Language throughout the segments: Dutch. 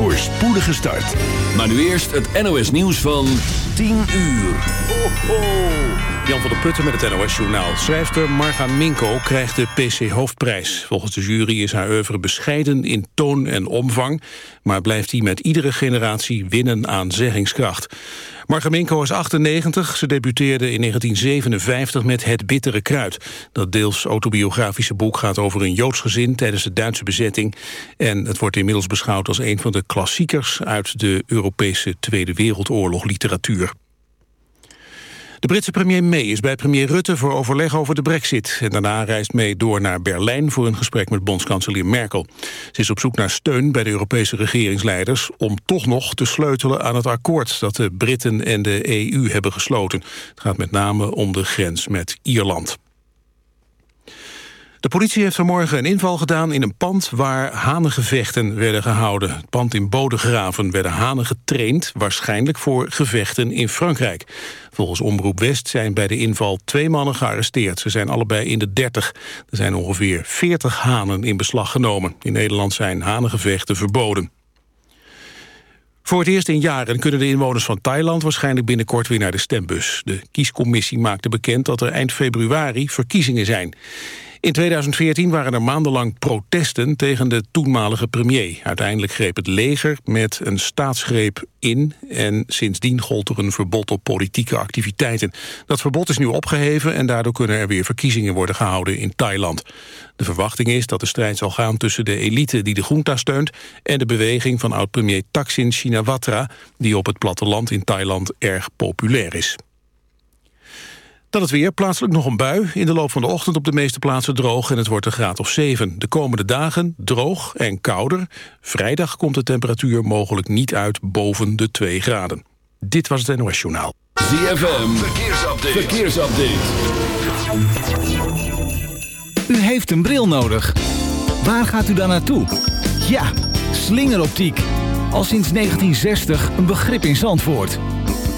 voor spoedige start. Maar nu eerst het NOS nieuws van 10 uur. Ho, ho. Jan van der Putten met het NOS-journaal. Schrijfster Marga Minko krijgt de PC-hoofdprijs. Volgens de jury is haar oeuvre bescheiden in toon en omvang... maar blijft hij met iedere generatie winnen aan zeggingskracht. Marga Minko is 98. Ze debuteerde in 1957 met Het Bittere Kruid. Dat deels autobiografische boek gaat over een Joods gezin... tijdens de Duitse bezetting. En het wordt inmiddels beschouwd als een van de klassiekers... uit de Europese Tweede Wereldoorlog literatuur. De Britse premier May is bij premier Rutte voor overleg over de brexit. En daarna reist May door naar Berlijn voor een gesprek met bondskanselier Merkel. Ze is op zoek naar steun bij de Europese regeringsleiders... om toch nog te sleutelen aan het akkoord dat de Britten en de EU hebben gesloten. Het gaat met name om de grens met Ierland. De politie heeft vanmorgen een inval gedaan in een pand waar hanengevechten werden gehouden. Het pand in Bodegraven werden hanen getraind, waarschijnlijk voor gevechten in Frankrijk. Volgens Omroep West zijn bij de inval twee mannen gearresteerd. Ze zijn allebei in de 30. Er zijn ongeveer 40 hanen in beslag genomen. In Nederland zijn hanengevechten verboden. Voor het eerst in jaren kunnen de inwoners van Thailand waarschijnlijk binnenkort weer naar de stembus. De kiescommissie maakte bekend dat er eind februari verkiezingen zijn. In 2014 waren er maandenlang protesten tegen de toenmalige premier. Uiteindelijk greep het leger met een staatsgreep in... en sindsdien gold er een verbod op politieke activiteiten. Dat verbod is nu opgeheven en daardoor kunnen er weer verkiezingen worden gehouden in Thailand. De verwachting is dat de strijd zal gaan tussen de elite die de junta steunt... en de beweging van oud-premier Thaksin Shinawatra... die op het platteland in Thailand erg populair is. Dan het weer, plaatselijk nog een bui. In de loop van de ochtend op de meeste plaatsen droog en het wordt een graad of 7. De komende dagen droog en kouder. Vrijdag komt de temperatuur mogelijk niet uit boven de 2 graden. Dit was het NOS Journaal. ZFM, verkeersupdate. verkeersupdate. U heeft een bril nodig. Waar gaat u dan naartoe? Ja, slingeroptiek. Al sinds 1960 een begrip in Zandvoort.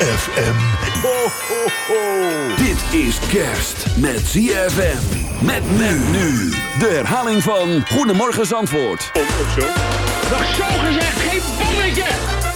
ZFM. Ho, ho, ho. Dit is kerst met ZFM. Met men nu. De herhaling van Goedemorgen Zandvoort. Of, of zo. Nog zo gezegd, geen bommetje!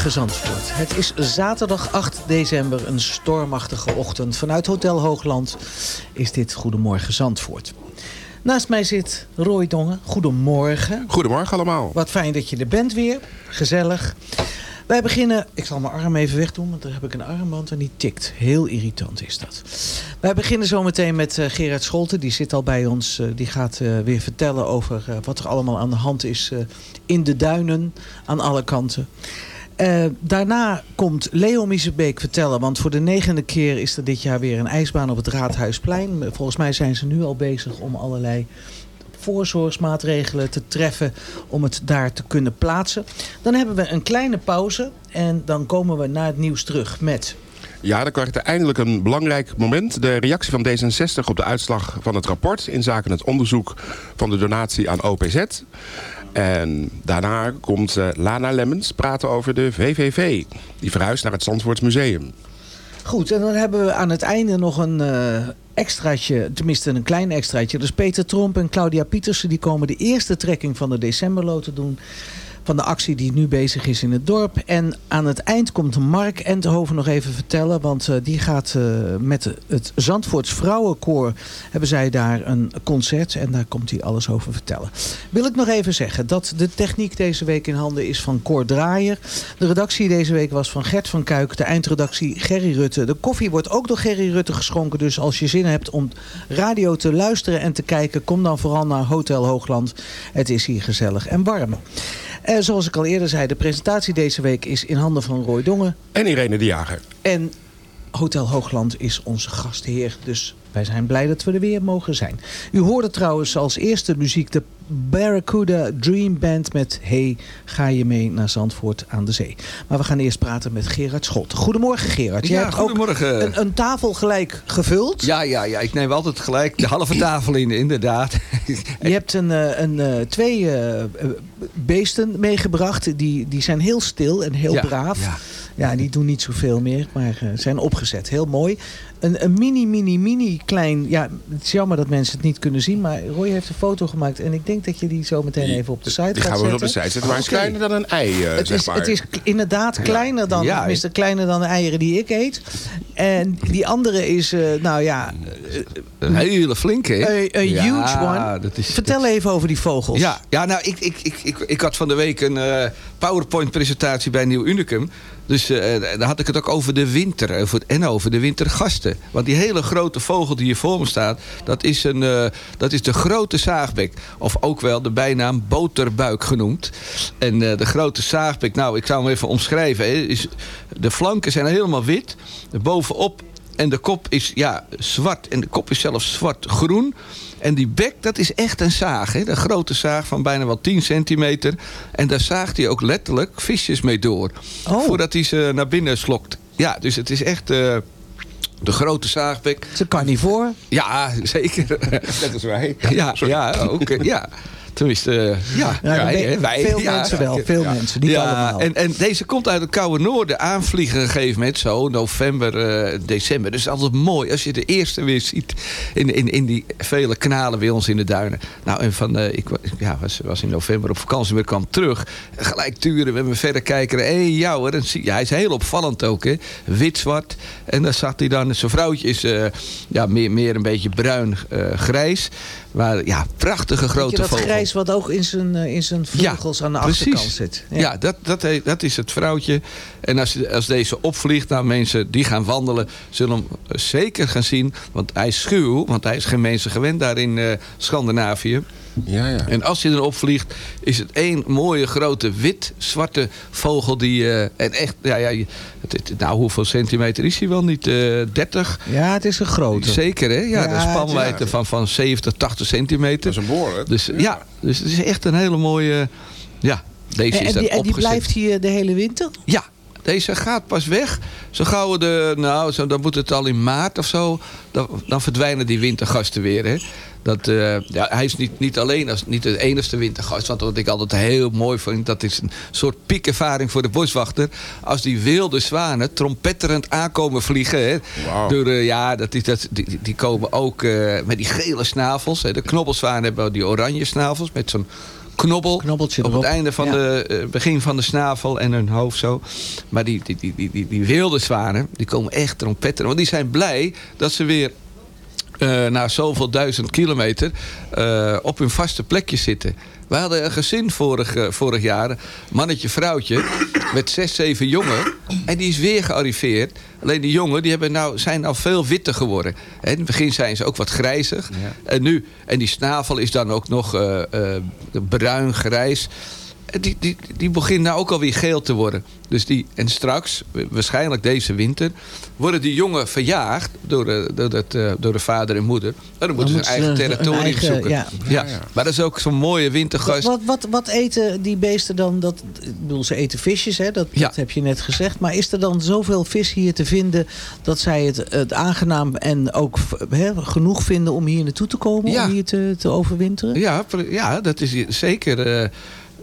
Goedemorgen Zandvoort. Het is zaterdag 8 december, een stormachtige ochtend. Vanuit Hotel Hoogland is dit Goedemorgen Zandvoort. Naast mij zit Roy Dongen. Goedemorgen. Goedemorgen allemaal. Wat fijn dat je er bent weer. Gezellig. Wij beginnen... Ik zal mijn arm even wegdoen, want daar heb ik een armband en die tikt. Heel irritant is dat. Wij beginnen zometeen met uh, Gerard Scholten. Die zit al bij ons. Uh, die gaat uh, weer vertellen over wat er allemaal aan de hand is in de duinen. Aan alle kanten. Uh, daarna komt Leo Miezebeek vertellen... want voor de negende keer is er dit jaar weer een ijsbaan op het Raadhuisplein. Volgens mij zijn ze nu al bezig om allerlei voorzorgsmaatregelen te treffen... om het daar te kunnen plaatsen. Dan hebben we een kleine pauze en dan komen we naar het nieuws terug met... Ja, dan krijgt eindelijk een belangrijk moment. De reactie van D66 op de uitslag van het rapport... in zaken het onderzoek van de donatie aan OPZ... En daarna komt uh, Lana Lemmens praten over de VVV. Die verhuist naar het Zandvoortsmuseum. Goed, en dan hebben we aan het einde nog een uh, extraatje, tenminste een klein extraatje. Dus Peter Tromp en Claudia Pietersen die komen de eerste trekking van de decemberloten doen van de actie die nu bezig is in het dorp. En aan het eind komt Mark Enthoven nog even vertellen. Want uh, die gaat uh, met het Zandvoorts Vrouwenkoor... hebben zij daar een concert. En daar komt hij alles over vertellen. Wil ik nog even zeggen dat de techniek deze week in handen is van Cor Draaier. De redactie deze week was van Gert van Kuik. De eindredactie Gerry Rutte. De koffie wordt ook door Gerry Rutte geschonken. Dus als je zin hebt om radio te luisteren en te kijken... kom dan vooral naar Hotel Hoogland. Het is hier gezellig en warm. Uh, zoals ik al eerder zei, de presentatie deze week is in handen van Roy Dongen. En Irene de Jager. En Hotel Hoogland is onze gastheer. Dus wij zijn blij dat we er weer mogen zijn. U hoorde trouwens als eerste muziek de Barracuda Dream Band met Hey, ga je mee naar Zandvoort aan de zee. Maar we gaan eerst praten met Gerard Schot. Goedemorgen Gerard. Je ja, hebt goedemorgen. Ook een, een, tafel gelijk gevuld. Ja, ja, ja, ik neem altijd gelijk de halve tafel in, inderdaad. Je hebt een, een, een twee uh, beesten meegebracht. Die, die zijn heel stil en heel ja, braaf. Ja. Ja, die doen niet zoveel meer, maar zijn opgezet. Heel mooi. Een, een, mini, mini, mini klein... Ja, het is jammer dat mensen het niet kunnen zien. Maar Roy heeft een foto gemaakt. En ik denk dat je die zo meteen even op de site die gaat gaan we zetten. op de site zetten. Maar het is kleiner dan een ei, uh, het zeg is, maar. Het is inderdaad kleiner dan, Ja, kleiner dan de eieren die ik eet. En die andere is, uh, nou ja... Een hele flinke, hè? Een, Ja, huge one. is- Vertel even over die vogels. Ja, ja nou, ik, ik, ik, ik, ik had van de week een eh, PowerPoint-presentatie bij Nieuw Unicum. Dus eh, daar had ik het ook over de winter over het- en over de wintergasten. Want die hele grote vogel die hier voor me staat... dat is, een, eh, dat is de grote zaagbek. Of ook wel de bijnaam boterbuik genoemd. En eh, de grote zaagbek, nou, ik zou hem even omschrijven. Hè, is, de flanken zijn helemaal wit. Bovenop en de kop is ja, zwart. En de kop is zelfs zwart-groen. En die bek, dat is echt een zaag. Hè? Een grote zaag van bijna wel 10 centimeter. En daar zaagt hij ook letterlijk visjes mee door. Oh. Voordat hij ze naar binnen slokt. Ja, dus het is echt eh, de grote zaagbek. Het is een carnivoor. Ja, zeker. Net als wij. ja, ja, ook. eh, ja. Tenminste, eh, ja. Ja, wij, wij, veel ja. mensen wel, veel mensen, niet allemaal. En, en deze komt uit het koude noorden aanvliegen, een gegeven moment, zo, november, eh, december. Dus altijd mooi als je de eerste weer ziet in, in, in die vele kanalen bij ons in de duinen. Nou, en van, eh, ik ja, was, was in november op vakantie, maar kwam terug. Gelijk turen met mijn verrekijker. Hé, hey, jou hoor. En zie- ja, hij is heel opvallend ook, hè. Wit-zwart. En dan zat hij dan, zijn vrouwtje is ja, meer, meer een beetje bruin-grijs. Maar ja, prachtige grote je dat vogel. grijs wat ook in zijn, eh, in zijn vleugels aan de achterkant zit? Ja, dat, dat, he- dat is het vrouwtje. En als, als deze opvliegt, nou mensen die gaan wandelen... zullen hem zeker gaan zien. Want hij is schuw, want hij is geen mensen gewend daar in eh, Scandinavië. Ja, ja. En als hij erop vliegt, is het één mooie grote wit-zwarte vogel die... eh, en echt, ja, ja, het, het- nou hoeveel centimeter is hij wel niet? eh 30? Ja, het is een grote. Zeker, hè? Ja, Ja, de spanwijdte ja. van, van 70, 80 centimeter. Dat is een boor, Dus ja. dus het is echt een hele mooie... Ja, deze En, is en dan die, en die blijft hier de hele winter? Ja, deze gaat pas weg. Zo gauw we de, nou, zo, dan moet het al in maart of zo. Dan, dan verdwijnen die wintergasten weer. Hè. Dat, eh, ja, hij is niet, niet alleen als niet de enige wintergast. Want wat ik altijd heel mooi vind, dat is een soort piekervaring voor de boswachter. Als die wilde zwanen trompetterend aankomen vliegen. Hè. Door, eh, ja, dat is, dat, die, die komen ook eh, met die gele snavels. Hè. De knobbelzwanen hebben die oranje snavels met zo'n knobbel. Knobbeltje op erop. het einde van Ja. de eh, begin van de snavel en hun hoofd zo. Maar die, die, die, die, die, die wilde zwanen, die komen echt trompetten. Want die zijn blij dat ze weer eh, na zoveel duizend kilometer eh, op hun vaste plekje zitten. We hadden een gezin vorig, vorig jaar, mannetje, vrouwtje, met zes, zeven jongen. En die is weer gearriveerd. Alleen die jongen die hebben nou, zijn al veel witter geworden. In het begin zijn ze ook wat grijzig. En, nu, en die snavel is dan ook nog eh, eh, bruin, grijs. En Die, die, die begint nou ook alweer geel te worden. Dus die, en straks, waarschijnlijk deze winter, worden die jongen verjaagd door de, door, dat, eh, door de vader en moeder. En dan moeten ze hun eigen territorium eigen- zoeken. ja. Ja. Maar dat is ook zo'n mooie wintergast. Wat, wat, wat eten die beesten dan? Dat, ik bedoel, ze eten visjes, hè? Dat, dat heb je net gezegd. Maar is er dan zoveel vis hier te vinden... dat zij het, het aangenaam en ook hè, genoeg vinden om hier naartoe te komen? Ja. Om hier te, te overwinteren? Ja, ja dat is zeker. eh,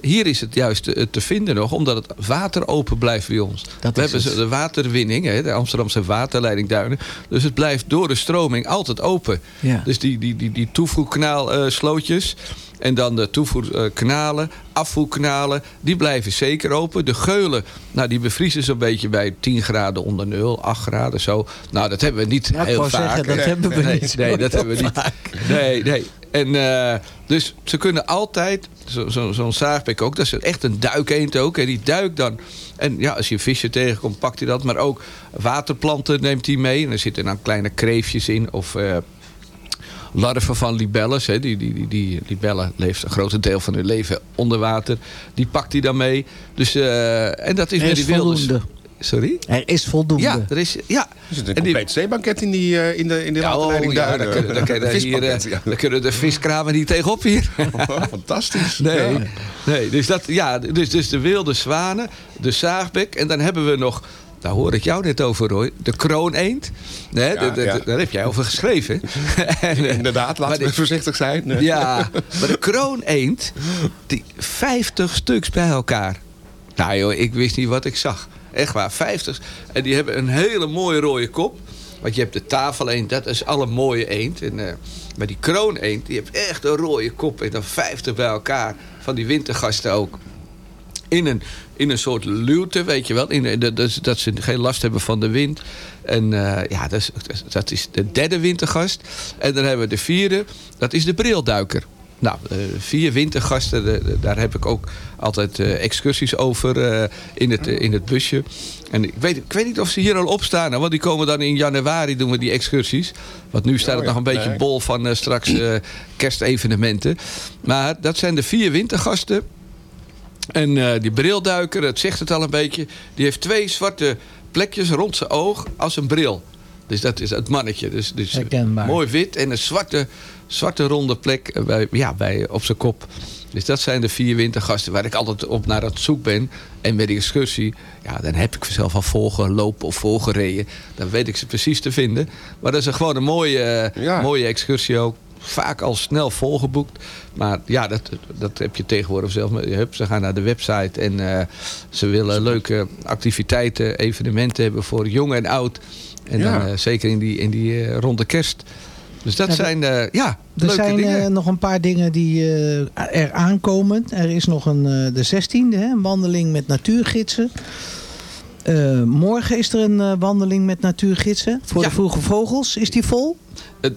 hier is het juist te, te vinden nog, omdat het water open blijft bij ons. Dat We hebben het. de waterwinning, hè, de Amsterdamse waterleiding Duinen. Dus het blijft door de stroming altijd open. Ja. Dus die, die, die, die toevoerkanaalslootjes en dan de toevoerkanalen, afvoerkanalen, die blijven zeker open. De geulen, nou, die bevriezen zo'n beetje bij 10 graden onder nul, 8 graden zo. Nou, dat hebben we niet Ja, heel vaak. zeggen, dat hebben we nee, niet Nee, dat hebben we niet. Nee, nee. En eh, dus ze kunnen altijd, zo- zo- zo'n zaagbek ook, dat is echt een duikeend ook. En die duikt dan. En ja, als je een visje tegenkomt, pakt hij dat. Maar ook waterplanten neemt hij mee. En er zitten dan kleine kreefjes in. Of eh, larven van libelles. Hè. Die, die, die, die libelle leeft een groot deel van hun leven onder water. Die pakt hij dan mee. Dus, eh, en dat is Er met is die wilde... Sorry? Er is voldoende. Ja, er is... Ja. Er zit een En die- compleet zeebanket in, die, eh, in de, in de ja, oh, dan kunnen, dan kunnen Een hier, ja. dan kunnen de viskramen niet tegenop hier. Fantastisch. Nee, Ja. nee dus, dat, ja, dus, dus de wilde zwanen, de zaagbek. En dan hebben we nog, daar hoor ik jou net over Roy, de krooneend. Nee, Ja. Daar heb jij over geschreven. En, eh, Inderdaad, laten we voorzichtig zijn. Ja, maar de krooneend, die 50 stuks bij elkaar. Nou joh, ik wist niet wat ik zag. Echt waar, 50. En die hebben een hele mooie rode kop. Want je hebt de tafeleend, dat is alle mooie eend. En, eh, maar die krooneend, die heeft echt een rode kop. En dan 50 bij elkaar. Van die wintergasten ook. In een, in een soort luwte, weet je wel. In, dat, dat, dat ze geen last hebben van de wind. En eh, ja, dat is, dat is de derde wintergast. En dan hebben we de vierde, dat is de brilduiker. Nou, eh, vier wintergasten, daar heb ik ook altijd eh, excursies over eh, in, het, in het busje. En ik weet, ik weet niet of ze hier al op staan, want die komen dan in januari doen we die excursies. Want nu staat het ja. nog een beetje bol van straks kerstevenementen. Maar dat zijn de vier wintergasten. En die brilduiker, dat zegt het al een beetje... die heeft twee zwarte plekjes rond zijn oog als een bril. Dus dat is het mannetje. Dus, dus mooi wit en een zwarte, zwarte ronde plek eh, bij, ja, bij, op zijn kop. Dus dat zijn de vier wintergasten waar ik altijd op naar het zoek ben. En met die excursie, ja, dan heb ik zelf al volgelopen of volgereden. Dan weet ik ze precies te vinden. Maar dat is een gewoon een mooie, eh, Ja. mooie excursie ook. Vaak al snel volgeboekt. Maar ja, dat, dat heb je tegenwoordig zelf. Hup, Ze gaan naar de website en eh, ze willen leuke activiteiten, evenementen hebben voor jong en oud. En Ja. dan zeker in die, in die ronde kerst. Dus dat zijn eh, ja, Er leuke zijn eh, nog een paar dingen die eh, er aankomen. Er is nog een, de 16e, hè, een wandeling met natuurgidsen. Morgen is er een wandeling met natuurgidsen voor Ja. de vroege vogels. Is die vol?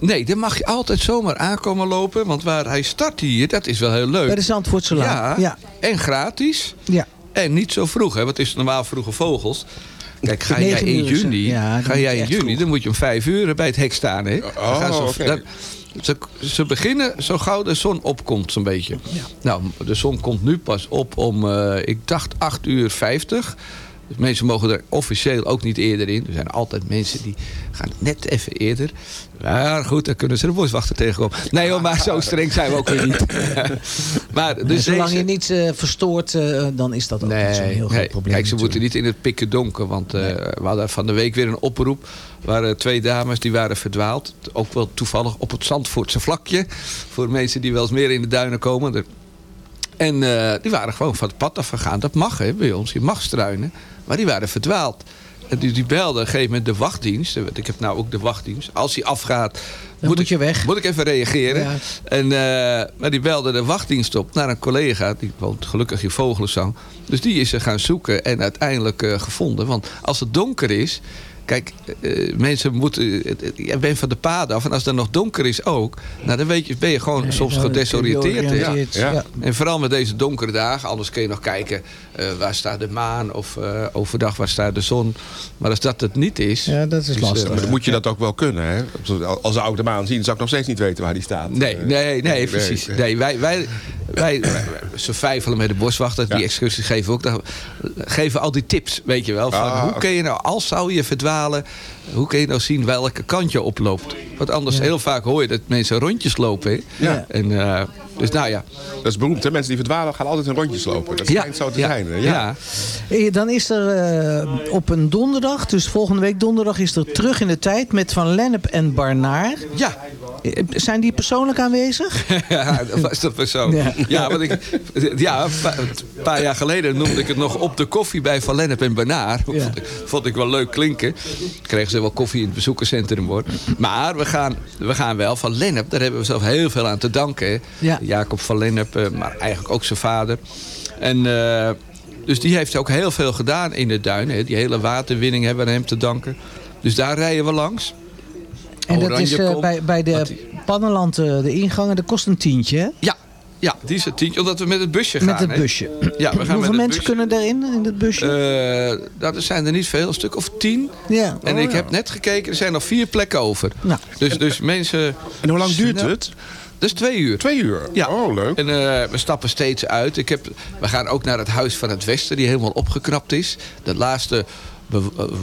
Nee, daar mag je altijd zomaar aankomen lopen. Want waar hij start hier, dat is wel heel leuk. Bij de Zandvoortse Laan. ja, Ja. en gratis. Ja. En niet zo vroeg, hè, want het is normaal vroege vogels. Kijk, ga jij in juni, Ja, dan ga moet je jij in juni vroeg. dan moet je om vijf uur bij het hek staan. Hè? Oh, gaan ze, ze, ze beginnen zo gauw de zon opkomt, zo'n beetje. Nou, de zon komt nu pas op om, eh, ik dacht, 8 uur 50. Dus mensen mogen er officieel ook niet eerder in. Er zijn altijd mensen die gaan net even eerder. Maar goed, dan kunnen ze de boswachter tegenkomen. Nee hoor, maar zo streng zijn we ook weer niet. maar, Dus zolang deze- je niets eh, verstoort, eh, dan is dat ook niet zo'n heel groot probleem. Kijk, ze moeten niet in het pikken donker. Want eh, we hadden van de week weer een oproep. Er waren twee dames die waren verdwaald. Ook wel toevallig op het Zandvoortse vlakje. Voor mensen die wel eens meer in de duinen komen. En die waren gewoon van het pad afgegaan. Dat mag hè, bij ons. Je mag struinen. Maar die waren verdwaald. En die, die belde op een gegeven moment de wachtdienst. Ik heb nou ook de wachtdienst. Als hij afgaat, moet ik, je weg. Moet ik even reageren. Ja. En, eh, maar die belde de wachtdienst op naar een collega. Die woont gelukkig in Vogelenzang. Dus die is ze gaan zoeken en uiteindelijk eh, gevonden. Want als het donker is... Kijk, eh, mensen moeten... Je bent van de paden af. En als het nog donker is ook... Nou, dan weet je, ben je gewoon soms dan gedesoriënteerd. Ja, ja. En vooral met deze donkere dagen. Anders kun je nog kijken eh, waar staat de maan. Of eh, overdag waar staat de zon. Maar als dat het niet is... Ja, dat is dus, lastig. Maar dan moet je dat ook wel kunnen. Hè? Als zou ik de maan zien, zou ik nog steeds niet weten waar die staat. Nee, nee, nee, precies. nee. Wij, wij, wij, wij- ze vijfelen met de boswachter. Die Ja. excursies geven ook. dan Geven al die tips, weet je wel. Van Ah, hoe kun je nou, als zou je verdwalen... ale Hoe kun je nou zien welke kant je oploopt? Want anders heel vaak hoor je dat mensen rondjes lopen. Ja. En, eh, dus nou ja. Dat is beroemd, hè? Mensen die verdwalen gaan altijd in rondjes lopen. Dat Ja, schijnt zo te ja, zijn. hè? ja. Ja. Dan is er eh, op een donderdag, dus volgende week donderdag, is er terug in de tijd met Van Lennep en Barnaar. Ja, Eh, Zijn die persoonlijk aanwezig? ja, dat was dat persoon. Ja. Ja, want ik, ja, een pa- een paar jaar geleden noemde ik het nog op de koffie bij Van Lennep en Banaar. Ja. Vond, ik, vond ik wel leuk klinken. Kregen ze wel koffie in het bezoekerscentrum hoor. Maar we gaan, we gaan wel van Lennep, daar hebben we zelf heel veel aan te danken. Ja. Jacob van Lennep, eh, maar eigenlijk ook zijn vader. En... eh, dus die heeft ook heel veel gedaan in de duinen. hè. Die hele waterwinning hebben we aan hem te danken. Dus daar rijden we langs. En dat is eh, bij, bij de Pannenland, de ingangen, dat kost een tientje. hè? Ja, ja, die is het tientje. Omdat we met het busje gaan. Met het busje. Ja, we gaan met Hoeveel mensen busje. kunnen daarin, in het busje? Eh, nou, er zijn er niet veel, een stuk of tien. ja. En Oh, ik ja. heb net gekeken, er zijn nog vier plekken over. Nou. Dus, dus mensen... En hoe lang duurt het? Dat is twee uur. Twee uur? Ja. Oh, leuk. En eh, we stappen steeds uit. Ik heb, we gaan ook naar het Huis van het Westen, die helemaal opgeknapt is. De laatste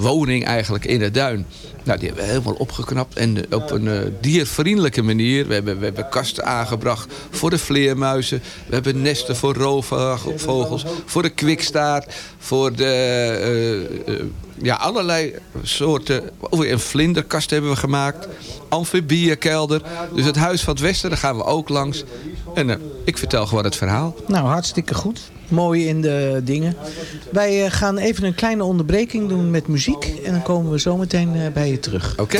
woning eigenlijk in de duin. Nou, die hebben we helemaal opgeknapt. En eh, op een eh, diervriendelijke manier. We hebben, we hebben kasten aangebracht voor de vleermuizen. We hebben nesten voor roofvogels. Voor de kwikstaart. Voor de... eh, eh, ja, allerlei soorten. Oh, een vlinderkast hebben we gemaakt. Amfibiekelder. Dus het Huis van het Westen, daar gaan we ook langs. En eh, ik vertel gewoon het verhaal. Nou, hartstikke goed. Mooi in de dingen. Wij eh, gaan even een kleine onderbreking doen met muziek. En dan komen we zo meteen eh, bij je terug. Oké.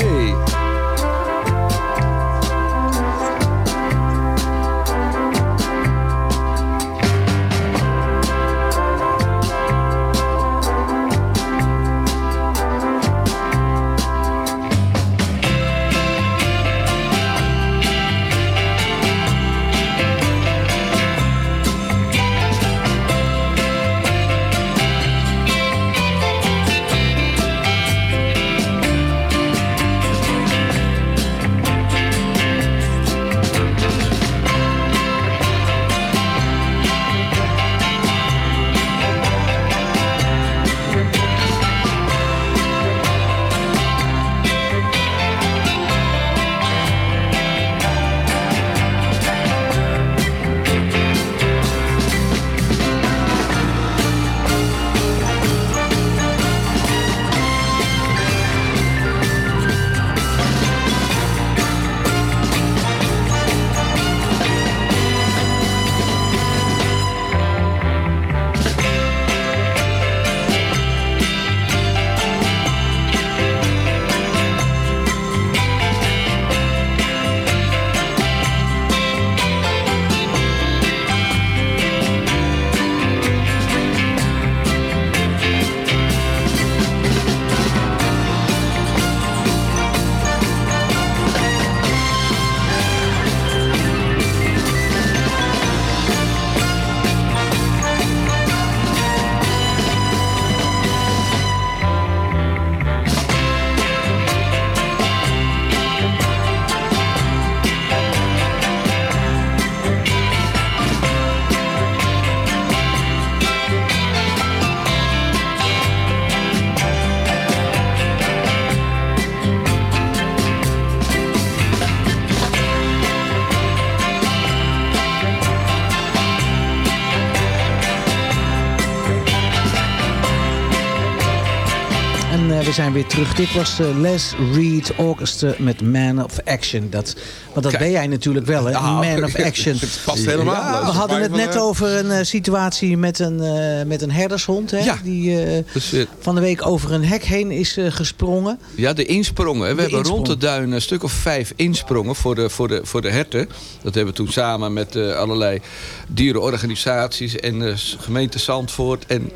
Zijn weer terug. Dit was uh, Les Reed Orchestra met Man of Action. Dat, want dat ben jij natuurlijk wel, hè? Nou, Man of Action. Het past helemaal. Ja, we hadden het net over een uh, situatie met een, uh, met een herdershond. Hè? Ja. Die Dus, van de week over een hek heen is gesprongen. Ja, de insprongen. We De hebben insprong. rond de duin een stuk of vijf insprongen voor de, voor de, voor de herten. Dat hebben we toen samen met eh, allerlei dierenorganisaties en de gemeente Zandvoort en,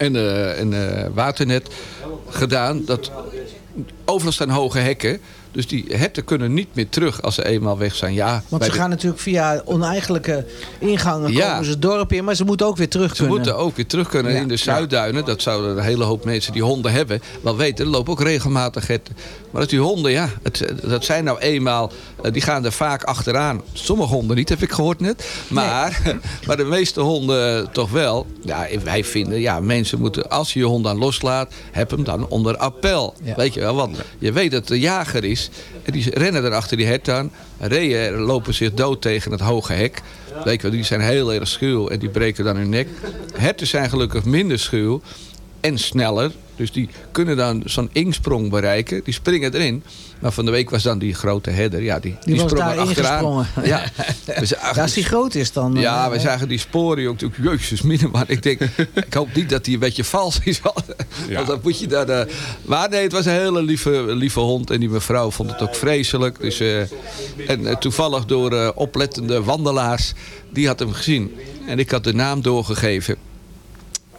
en, eh, en eh, Waternet gedaan. Dat, overal staan hoge hekken. Dus die herten kunnen niet meer terug als ze eenmaal weg zijn. Ja, Want ze de- gaan natuurlijk via oneigenlijke ingangen Ja. komen ze het dorp in. Maar ze moeten ook weer terug Ze kunnen. moeten ook weer terug kunnen Ja. in de Zuidduinen. Dat zouden een hele hoop mensen die honden hebben wel weten. Er lopen ook regelmatig herten. Maar dat die honden, ja, het, dat zijn nou eenmaal... eh, die gaan er vaak achteraan. Sommige honden niet, heb ik gehoord net. Maar, maar de meeste honden toch wel. Ja, wij vinden, ja, mensen moeten... Als je je hond dan loslaat, heb hem dan onder appel. Ja. Weet je wel, want je weet dat het een jager is. En die rennen er achter die hert aan. Reeën lopen zich dood tegen het hoge hek. Weet wel, die zijn heel erg schuw en die breken dan hun nek. Herten zijn gelukkig minder schuw en sneller. Dus die kunnen dan zo'n ingsprong bereiken. Die springen erin. Maar van de week was dan die grote herder. Ja, die, die, was sprong daar er achteraan. ingesprongen. Ja. We als die groot is dan... ja, eh, wij zagen die sporen ook. Jezus, minneman. Ik denk, ik hoop niet dat die een beetje vals is. Want dan moet je daar... eh, maar nee, het was een hele lieve, lieve hond. En die mevrouw vond het ook vreselijk. Dus, eh, en toevallig door eh, oplettende wandelaars, die had hem gezien. En ik had de naam doorgegeven.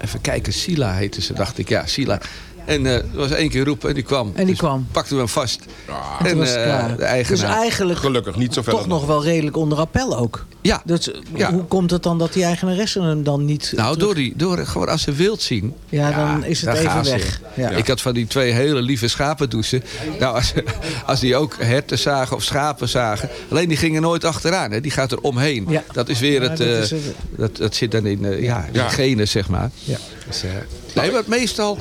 Even kijken, Sila heette ze, dacht ik. Ja, Sila. En eh, er was één keer roepen en die kwam. En die Dus kwam. pakten we hem vast. toen en eh, de eigenaar. Dus eigenlijk Gelukkig niet toch nog wel redelijk onder appel ook. Ja. Dus Ja. hoe komt het dan dat die eigenaressen hem dan niet... Nou, terug- door, die, door gewoon als ze wild zien. Ja, dan is het even weg. Ja. Ik had van die twee hele lieve schapendouchen. Nou, als, als die ook herten zagen of schapen zagen. Alleen die gingen nooit achteraan. Hè. Die gaat er omheen. Ja. Dat is weer Ja, het... dat eh, is het. dat, dat zit dan in eh, ja, in Ja. de genen, zeg maar. Ja. Dus, eh, nee, maar meestal...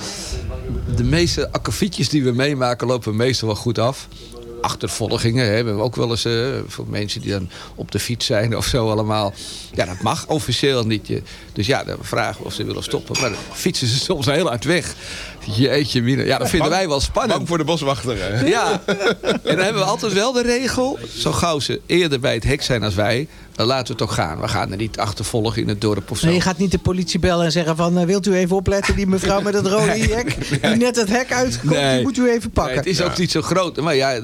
De meeste akkefietjes die we meemaken lopen meestal wel goed af. Achtervolgingen hè, hebben we ook wel eens eh, voor mensen die dan op de fiets zijn of zo allemaal. Ja, dat mag officieel niet. Je- Dus ja, dan vragen we of ze willen stoppen. Maar fietsen ze soms heel hard weg. Jeetje mina. Ja, dat vinden wij wel spannend. Bang voor de boswachter. Hè? Ja, en dan hebben we altijd wel de regel. Zo gauw ze eerder bij het hek zijn als wij, dan laten we het ook gaan. We gaan er niet achtervolgen in het dorp of zo. Nee, je gaat niet de politie bellen en zeggen van... eh, wilt u even opletten, die mevrouw met het rode hek... die net het hek uitkomt, die moet u even pakken. Nee, het is ook niet zo groot. Maar ja,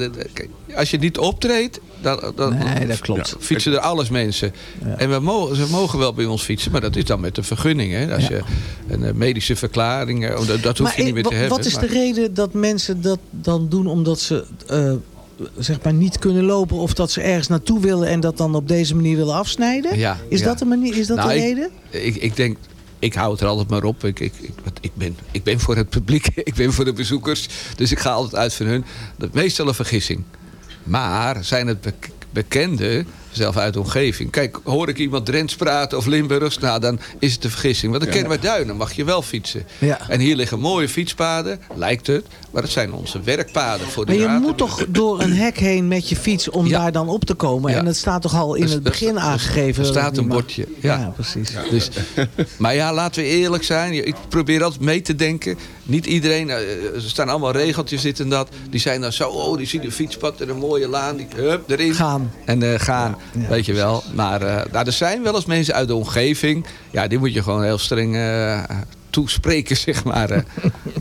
als je niet optreedt, dan, dan Nee, dat klopt. fietsen er alles mensen. En we mogen, ze mogen wel bij ons fietsen, maar dat is dan met een vergunning. Hè? Als je een eh, medische verklaring, eh, dat, dat hoef maar je niet meer te hebben. wat is maar- de reden dat mensen dat dan doen omdat ze... eh, zeg maar niet kunnen lopen of dat ze ergens naartoe willen en dat dan op deze manier willen afsnijden? Ja, is, ja. dat de manier, is dat Nou, de reden? Ik, ik denk, ik hou het er altijd maar op. Ik, ik, ik, ben, ik ben voor het publiek, ik ben voor de bezoekers. Dus ik ga altijd uit van hun. Dat is meestal een vergissing. Maar zijn het bek- bekende, zelf uit de omgeving. Kijk, hoor ik iemand Drents praten of Limburgs, nou dan is het een vergissing. Want dan kennen we duinen, mag je wel fietsen. Ja. En hier liggen mooie fietspaden, lijkt het. Maar dat zijn onze werkpaden voor de Maar je moet toch door een hek heen met je fiets om Ja. daar dan op te komen. Ja. En dat staat toch al in Dus- het begin dus- aangegeven? Er het staat een bordje. Ja, Ja, precies. Dus, maar ja, laten we eerlijk zijn. Ik probeer altijd mee te denken. Niet iedereen, eh, er staan allemaal regeltjes dit en dat. Die zijn dan zo, oh, die zien een fietspad en een mooie laan. Die, hup, erin. Gaan. En eh, gaan, weet je wel. Maar nou, er zijn wel eens mensen uit de omgeving. Ja, die moet je gewoon heel streng eh, toespreken, zeg maar.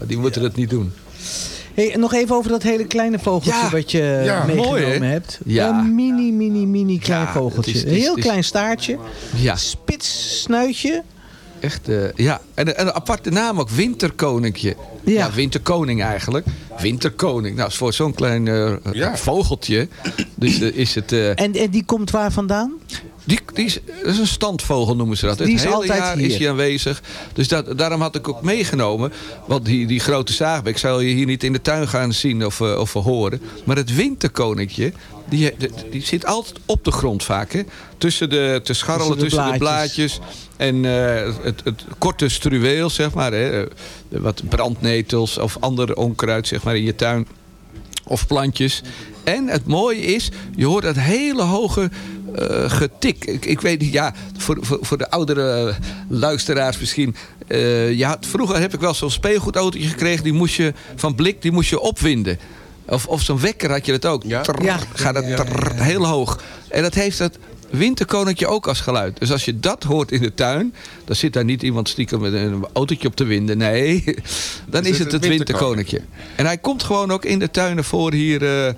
die moeten het niet doen. Hey, nog even over dat hele kleine vogeltje Ja. wat je Ja, meegenomen mooi, hebt. Ja. Een mini, mini, mini klein vogeltje. is- een heel is- klein staartje. Ja. Spits snuitje. Echt, eh, ja. En, en een aparte naam ook, Winterkoninkje. Ja. Ja, Winterkoning eigenlijk. Winterkoning. Nou, is voor zo'n klein eh, Ja. vogeltje. Dus eh, is het... eh, En, en die komt waar vandaan? Die, die is, dat is een standvogel noemen ze dat. Die het is hele altijd jaar hier. is hij aanwezig. Dus dat, daarom had ik ook meegenomen. Want die, die grote zaagbek zou je hier niet in de tuin gaan zien of, eh, of horen. Maar het winterkoninkje, die, die, die zit altijd op de grond vaak. Hè? Tussen de, te scharrelen, Tussen tussen de blaadjes. En eh, het, het korte struweel, zeg maar. Hè? Eh, Wat brandnetels of ander onkruid zeg maar, in je tuin. Of plantjes. En het mooie is, je hoort dat hele hoge eh, getik. Ik, ik weet niet, ja, voor, voor, voor de oudere luisteraars misschien. eh, had, vroeger heb ik wel zo'n speelgoedautootje gekregen. Die moest je van blik, die moest je opwinden. Of, of zo'n wekker had je dat ook. Trrr, Ja. Gaat dat trrr, heel hoog. En dat heeft dat winterkoninkje ook als geluid. Dus als je dat hoort in de tuin... dan zit daar niet iemand stiekem met een autootje op te winden. Nee, dan Is is het het het het winterkoninkje. En hij komt gewoon ook in de tuinen voor hier... eh,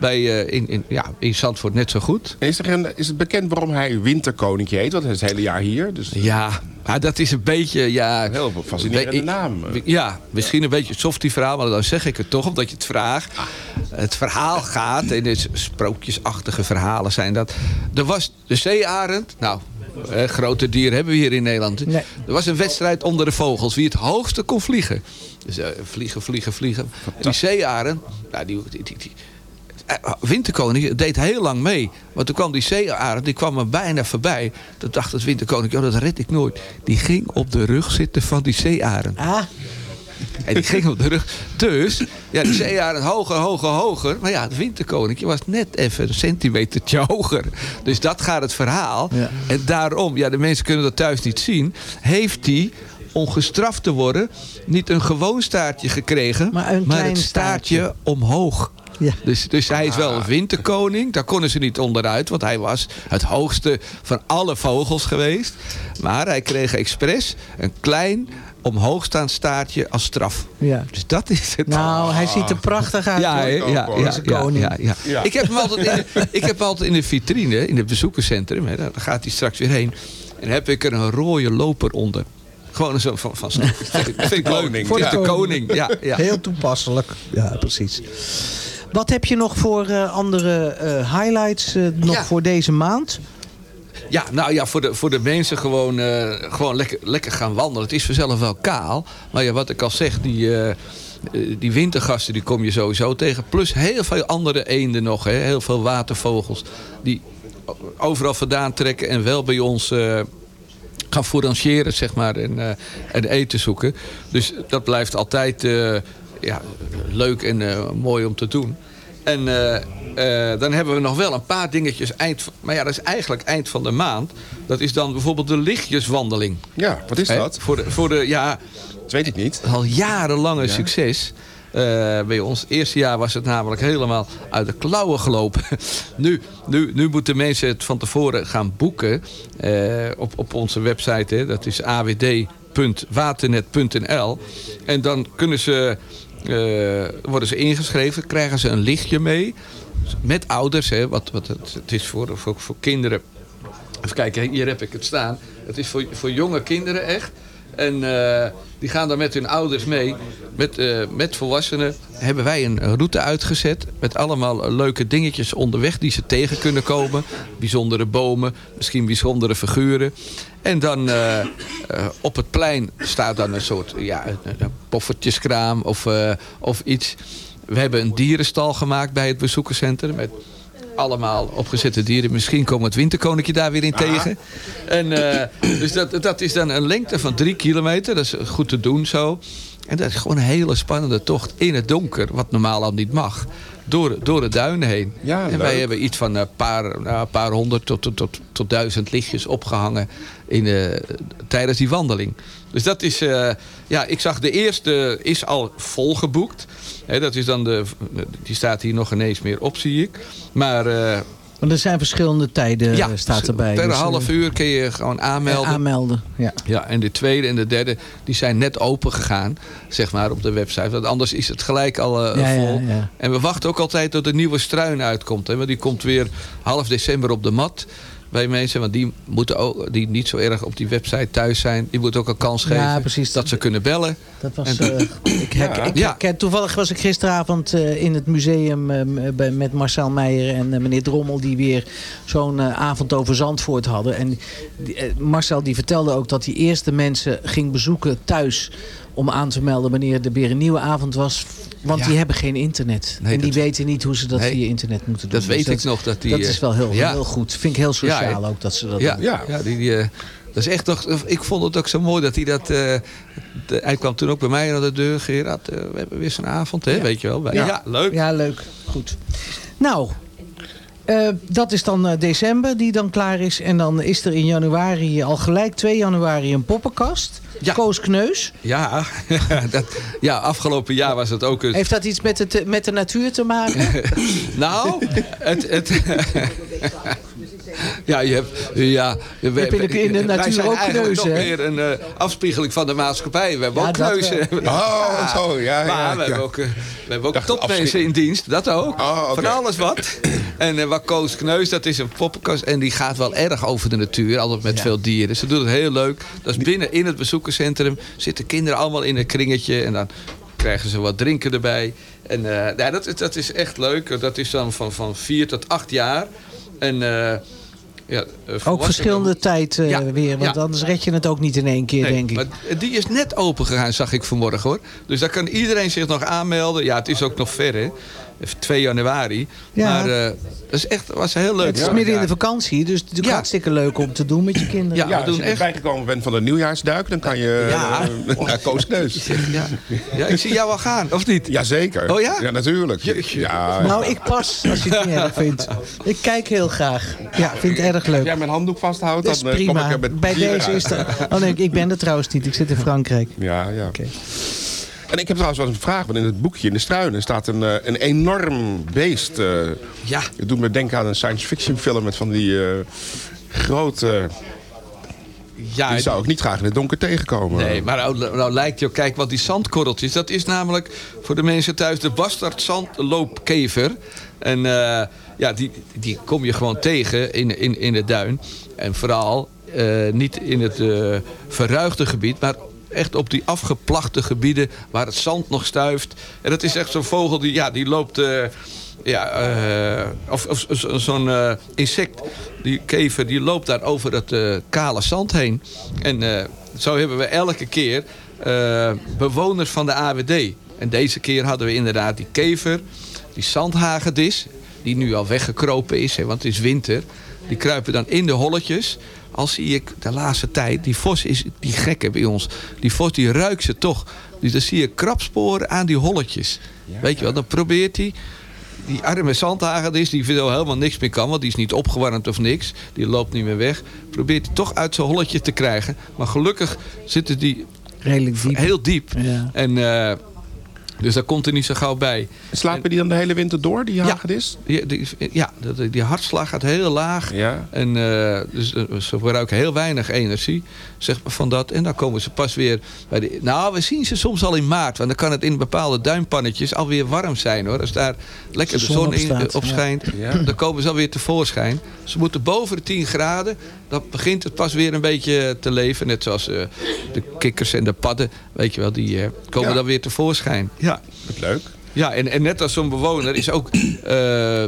bij, eh, in, in, ja, in Zandvoort net zo goed. Is, er een, is het bekend waarom hij winterkoninkje heet? Want hij is het hele jaar hier. Dus Ja, maar dat is een beetje... Ja, een heel fascinerende we- naam. Ja, misschien een beetje een softie verhaal, maar dan zeg ik het toch omdat je het vraagt. Het verhaal gaat, en het sprookjesachtige verhalen zijn dat. Er was de zeearend, nou, eh, grote dieren hebben we hier in Nederland. Nee. Er was een wedstrijd onder de vogels, wie het hoogste kon vliegen. Dus eh, vliegen, vliegen, vliegen. En die zeearend, nou, die, die, die, die- Winterkoning deed heel lang mee. Want toen kwam die zeearend, die kwam er bijna voorbij. Toen dacht het Winterkoning, joh, dat red ik nooit. Die ging op de rug zitten van die zeearend. Ah, En die ging op de rug. Dus, ja, die zeearend hoger, hoger, hoger. Maar ja, het winterkoninkje was net even een centimetertje hoger. Dus dat gaat het verhaal. Ja. En daarom, ja, de mensen kunnen dat thuis niet zien. Heeft hij, om gestraft te worden, niet een gewoon staartje gekregen. Maar een klein staartje, staartje. omhoog. Ja. Dus, dus hij is wel Ah. een winterkoning. Daar konden ze niet onderuit. Want hij was het hoogste van alle vogels geweest. Maar hij kreeg expres een klein omhoogstaand staartje als straf. ja. Dus dat is het. Nou, hij ziet er prachtig uit. ja, ja, ja, koning. ja, ja. Ja. Ik heb hem altijd in de, ik heb altijd in de vitrine, in het bezoekerscentrum. Hè, daar gaat hij straks weer heen. En heb ik er een rode loper onder. Gewoon zo van, van dat vind ik leuk. Koning. Voor de koning. Ja, ja. Heel toepasselijk. Ja, precies. Wat heb je nog voor eh, andere eh, highlights eh, nog Ja. voor deze maand? Ja, nou ja, voor de, voor de mensen gewoon, gewoon lekker, lekker gaan wandelen. Het is vanzelf wel kaal. Maar ja, wat ik al zeg, die, die wintergasten die kom je sowieso tegen. Plus heel veel andere eenden nog. Hè. Heel veel watervogels. Die overal vandaan trekken en wel bij ons... eh, gaan fourageren, zeg maar, en, en eten zoeken. Dus dat blijft altijd ja, leuk en eh, mooi om te doen. En eh, eh, dan hebben we nog wel een paar dingetjes eind... van- Maar ja, dat is eigenlijk eind van de maand. Dat is dan bijvoorbeeld de lichtjeswandeling. Ja, wat is Hè, dat? Voor de, voor de, ja, Dat weet ik niet. al jarenlange succes. eh, bij ons. Eerste jaar was het namelijk helemaal uit de klauwen gelopen. nu, nu, nu moeten mensen het van tevoren gaan boeken op, op onze website. Hè. Dat is awd.waternet.nl. En dan kunnen ze, eh, worden ze ingeschreven, krijgen ze een lichtje mee. Met ouders, hè, wat, wat het, het is voor, voor, voor kinderen. Even kijken, hier heb ik het staan. Het is voor, voor jonge kinderen echt. En eh, die gaan dan met hun ouders mee. Met, eh, met volwassenen hebben wij een route uitgezet. Met allemaal leuke dingetjes onderweg die ze tegen kunnen komen. Bijzondere bomen, misschien bijzondere figuren. En dan eh, op het plein staat dan een soort ja, een, poffertjeskraam of, of iets. We hebben een dierenstal gemaakt bij het bezoekerscentrum. Met allemaal opgezette dieren. Misschien komt het winterkoninkje daar weer in tegen. En, eh, dus dat, dat is dan een lengte van drie kilometer. Dat is goed te doen zo. En dat is gewoon een hele spannende tocht in het donker. Wat normaal al niet mag. Door, door de duinen heen. Ja, en wij hebben iets van een paar, nou, een paar honderd tot, tot, tot, tot duizend lichtjes opgehangen in, eh, tijdens die wandeling. Dus dat is, eh, ja, ik zag de eerste is al volgeboekt. Dat is dan de, die staat hier nog ineens meer op, zie ik. Maar eh, Want er zijn verschillende tijden, ja, eh, staat erbij. per Dus, eh, half uur kun je gewoon aanmelden. aanmelden. Ja. Ja, en de tweede en de derde, die zijn net open gegaan, zeg maar, op de website. Want anders is het gelijk al eh, Ja, ja, vol. ja. En we wachten ook altijd tot de nieuwe struin uitkomt. Hè, want die komt weer half december op de mat bij mensen. Want die moeten ook, die niet zo erg op die website thuis zijn, die moeten ook een kans Ja, geven precies. dat ze kunnen bellen. Dat was, En- eh, ik herken, ik Ja. herken- toevallig was ik gisteravond eh, in het museum eh, bij- met Marcel Meijer en meneer Drommel die weer zo'n avond over Zandvoort hadden. En die, Marcel die vertelde ook dat hij eerst de mensen ging bezoeken thuis om aan te melden wanneer er weer een nieuwe avond was. Want Ja. die hebben geen internet. Nee, en die dat- weten niet hoe ze dat Nee, via internet moeten doen. Dat weet Dus ik nog. Dat, die, dat eh, is wel heel, ja. heel goed. Vind ik heel sociaal Ja, ook dat ze dat Ja, doen. ja. ja die, die, eh, dat is echt toch. Ik vond het ook zo mooi dat hij dat. eh, hij kwam toen ook bij mij aan de deur. Gerard, eh, we hebben weer zo'n avond, hè? Weet je wel. Ja, leuk. Ja, leuk. Goed. Nou, eh, dat is dan eh, december die dan klaar is. En dan is er in januari, al gelijk 2 januari, een poppenkast. Koos Kneus. Ja, dat, ja, afgelopen jaar was het ook... Een... Heeft dat iets met, het, met de natuur te maken? nou, het... het Ja, je hebt... Ja, je in de natuur wij zijn ook kneuzen, weer een eh, afspiegeling van de maatschappij. We hebben Ja, ook kneuzen. Oh, zo, ja, Maar ja, we hebben ook, eh, we hebben ook in dienst. Dat ook. Oh. Van alles wat. En eh wat Koos Kneus, dat is een poppenkast. En die gaat wel erg over de natuur. Altijd met veel dieren. Ze doet het heel leuk. Dat is binnen in het bezoekerscentrum. Zitten kinderen allemaal in een kringetje. En dan krijgen ze wat drinken erbij. En eh, ja, dat, is- dat is echt leuk. Dat is dan van, van vier tot acht jaar. En... eh, ja, eh, Ook verschillende tijd eh, Ja, weer. Want ja. anders red je het ook niet in één keer, Nee, denk ik. Maar die is net open gegaan, zag ik vanmorgen hoor. Dus daar kan iedereen zich nog aanmelden. Ja, het is ook nog ver hè. 2 januari. Ja. Maar eh, dat is echt, was heel leuk. het is midden in de vakantie, dus het is natuurlijk hartstikke leuk om te doen met je kinderen. Ja, Ja, we als je echt... bijgekomen bent van de nieuwjaarsduik, dan kan je Ja. eh, naar Koos Kneus. Ja. ja, ik zie jou al gaan, of niet? Jazeker. Oh ja? Ja, natuurlijk. Ja, Nou, ik pas, als je het niet erg vindt. Ik kijk heel graag. Ja, vind het erg Als leuk. jij mijn handdoek vasthoudt, Dat is dan eh, kom ik prima. er met Bij deze is er... Oh nee, ik ben er trouwens niet. Ik zit in Frankrijk. Ja, ja. En ik heb trouwens wel een vraag, want in het boekje in de struinen staat een, eh, een enorm beest. eh. Ja. Het doet me denken aan een science fiction film met van die eh, grote... Ja, die zou ik niet graag in het donker tegenkomen. Nee, maar nou, nou lijkt je ook, kijk wat die zandkorreltjes, dat is namelijk voor de mensen thuis de bastaardzandloopkever. En ja, die, die kom je gewoon tegen in, in, in de duin. En vooral niet in het eh, verruigde gebied, maar echt op die afgeplachte gebieden waar het zand nog stuift. En dat is echt zo'n vogel die, ja, die loopt... eh, ja, eh, of, of zo- zo'n eh, insect, die kever, die loopt daar over het kale zand heen. En zo hebben we elke keer bewoners van de AWD. En deze keer hadden we inderdaad die kever, die zandhagedis, die nu al weggekropen is, hè, want het is winter. Die kruipen dan in de holletjes. Al zie ik de laatste tijd, die vos is die gekke bij ons. Die vos die ruikt ze toch. Dus dan zie je krabsporen aan die holletjes. Weet je wel, dan probeert hij die arme zandhagedis, die veel helemaal niks meer kan... want die is niet opgewarmd of niks, die loopt niet meer weg... probeert hij toch uit zijn holletje te krijgen. Maar gelukkig zitten die Redelijk diep. heel diep. Ja. En, eh, dus daar komt er niet zo gauw bij. Slapen die dan de hele winter door, die Ja. hagedis? Die, die, ja, die, die hartslag gaat heel laag. Ja. En eh, dus eh, ze gebruiken heel weinig energie zeg maar, van dat. En dan komen ze pas weer bij de... Nou, we zien ze soms al in maart. Want dan kan het in bepaalde duimpannetjes alweer warm zijn hoor. Als daar lekker de De zon in, op ja. schijnt, Ja. dan komen ze alweer tevoorschijn. Ze moeten boven de 10 graden. Dan begint het pas weer een beetje te leven. Net zoals eh, de kikkers en de padden. Weet je wel, die eh, komen Ja. dan weer tevoorschijn. Ja. Wat leuk. Ja, en, en net als zo'n bewoner is ook eh,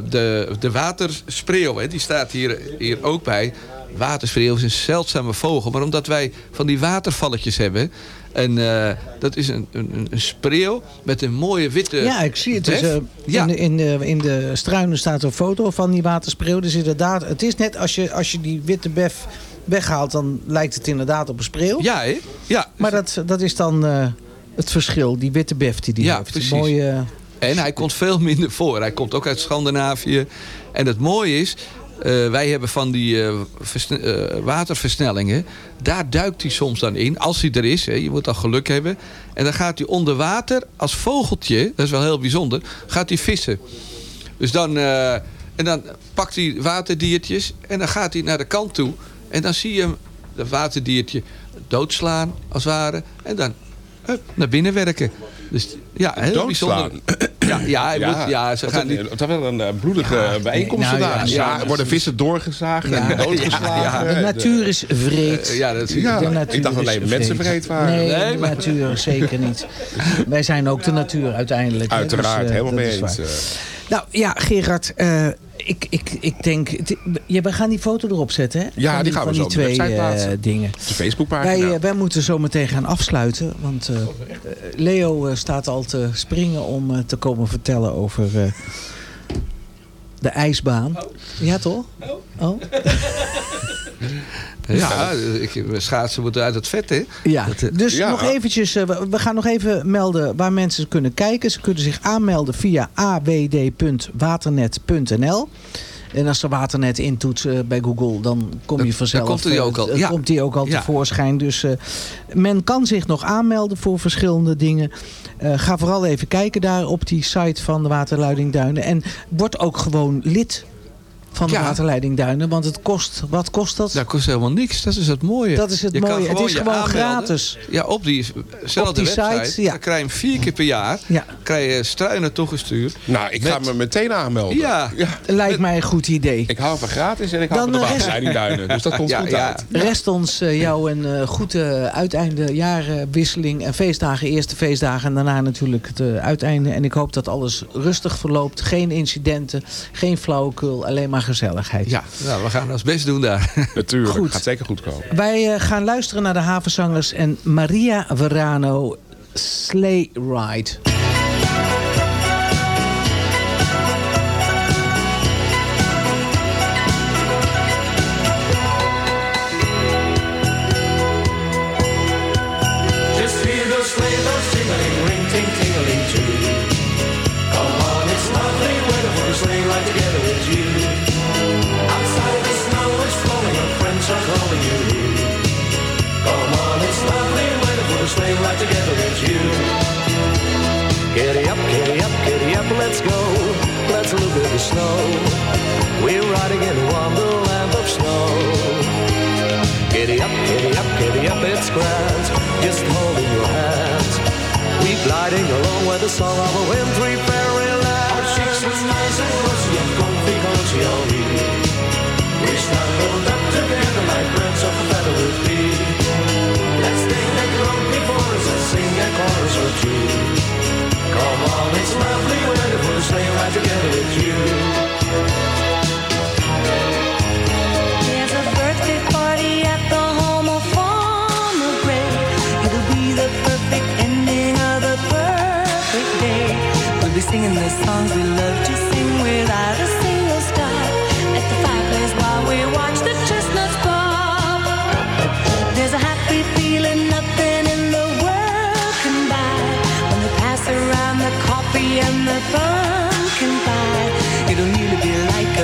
de, de waterspreeuw. Hè, die staat hier, hier ook bij. Waterspreeuw is een zeldzame vogel. Maar omdat wij van die watervalletjes hebben... En eh, dat is een, een, een spreeuw met een mooie witte Ja, ik zie het. Dus, eh, ja. in, de, in, de, in de struinen staat een foto van die waterspreeuw. Dus inderdaad, het is net als je, als je die witte bef weghaalt... dan lijkt het inderdaad op een spreeuw. ja, hè? Ja, Maar dat, dat is dan eh, het verschil, die witte bef die Ja, heeft. precies. Mooie, En hij komt veel minder voor. Hij komt ook uit Scandinavië. En het mooie is, eh, wij hebben van die eh, eh, waterversnellingen. Daar duikt hij soms dan in, als hij er is. Hè, je moet dan geluk hebben. En dan gaat hij onder water als vogeltje, dat is wel heel bijzonder, gaat hij vissen. Dus dan, en dan pakt hij waterdiertjes en dan gaat hij naar de kant toe. En dan zie je hem, dat waterdiertje, doodslaan als het ware. En dan hup, naar binnen werken. Dus ja, heel Doodslaan? bijzonder. Ja, ja, hij moet, ja ze Wat gaan een- niet... Dat wel een eh, bloedige bijeenkomst nou ja, vandaag. ja, Ja, worden vissen doorgeslagen Ja. en doodgeslagen. de natuur is vreed. Eh, ja, dat is, Ja, De natuur ik dacht is alleen mensen vreed. waren. Nee, Nee, de maar- natuur zeker niet. Wij zijn ook de natuur uiteindelijk. hè, Uiteraard, dus, eh, helemaal dat mee eens. Nou ja, Gerard, eh, ik, ik, ik denk... Ja, we gaan die foto erop zetten, hè? Ja, die gaan we van zo die twee plaatsen. dingen. De Facebookpagina. Wij, eh, wij moeten zo meteen gaan afsluiten. Want eh, Leo staat al te springen om te komen vertellen over de ijsbaan. Ja, toch? Oh? Ja, ik, schaatsen moeten uit het vet, hè? Ja, Dat, eh, dus ja. nog eventjes, eh, we- gaan nog even melden waar mensen kunnen kijken. Ze kunnen zich aanmelden via awd.waternet.nl. En als er waternet intoetst eh, bij Google, dan kom je vanzelf. dan komt hij ook al, dan ja. komt hij ook al Ja. tevoorschijn. Dus eh, men kan zich nog aanmelden voor verschillende dingen. Eh, ga vooral even kijken daar op die site van de Waterleiding Duinen. En word ook gewoon lid van de Ja. Waterleiding Duinen. Want het kost, wat kost dat? Dat kost helemaal niks. Dat is het mooie. Dat is het Je mooie. Het is gewoon aanmelden. gratis. Ja, op diezelfde Op die website. site, ja. Dan krijg je hem vier keer per jaar. Ja. krijg je struinen toegestuurd. Nou, ik ga me meteen aanmelden. Ja. Lijkt mij een goed idee. Ik hou van gratis en ik hou van de eh, waterleiding duinen. Dus dat komt Ja, goed ja. uit. Rest ons eh, jou een eh, goed eh, uiteinde jaarwisseling en feestdagen. Eerste feestdagen en daarna natuurlijk het uiteinde. En ik hoop dat alles rustig verloopt. Geen incidenten, geen flauwekul, alleen maar gezelligheid. Ja, nou, we gaan ons best doen daar. Natuurlijk, Goed. gaat zeker goed komen. Wij eh, gaan luisteren naar de havenzangers en Maria Verano Sleigh Ride. Snow. We're riding in a wonderland of snow. Giddy up, giddy up, giddy up, it's grand. Just holding your hands. We gliding along with the song of a wintry fairyland. Our cheeks was nice and rosy and comfy, cozy are we. We snuggled up together like birds of a feather would be. Let's take that road before us and sing a chorus or two. Come on, it's lovely weather for a sleigh ride together with you. There's a birthday party at the home of Farmer Gray. It'll be the perfect ending of the perfect day. We'll be singing the songs we love to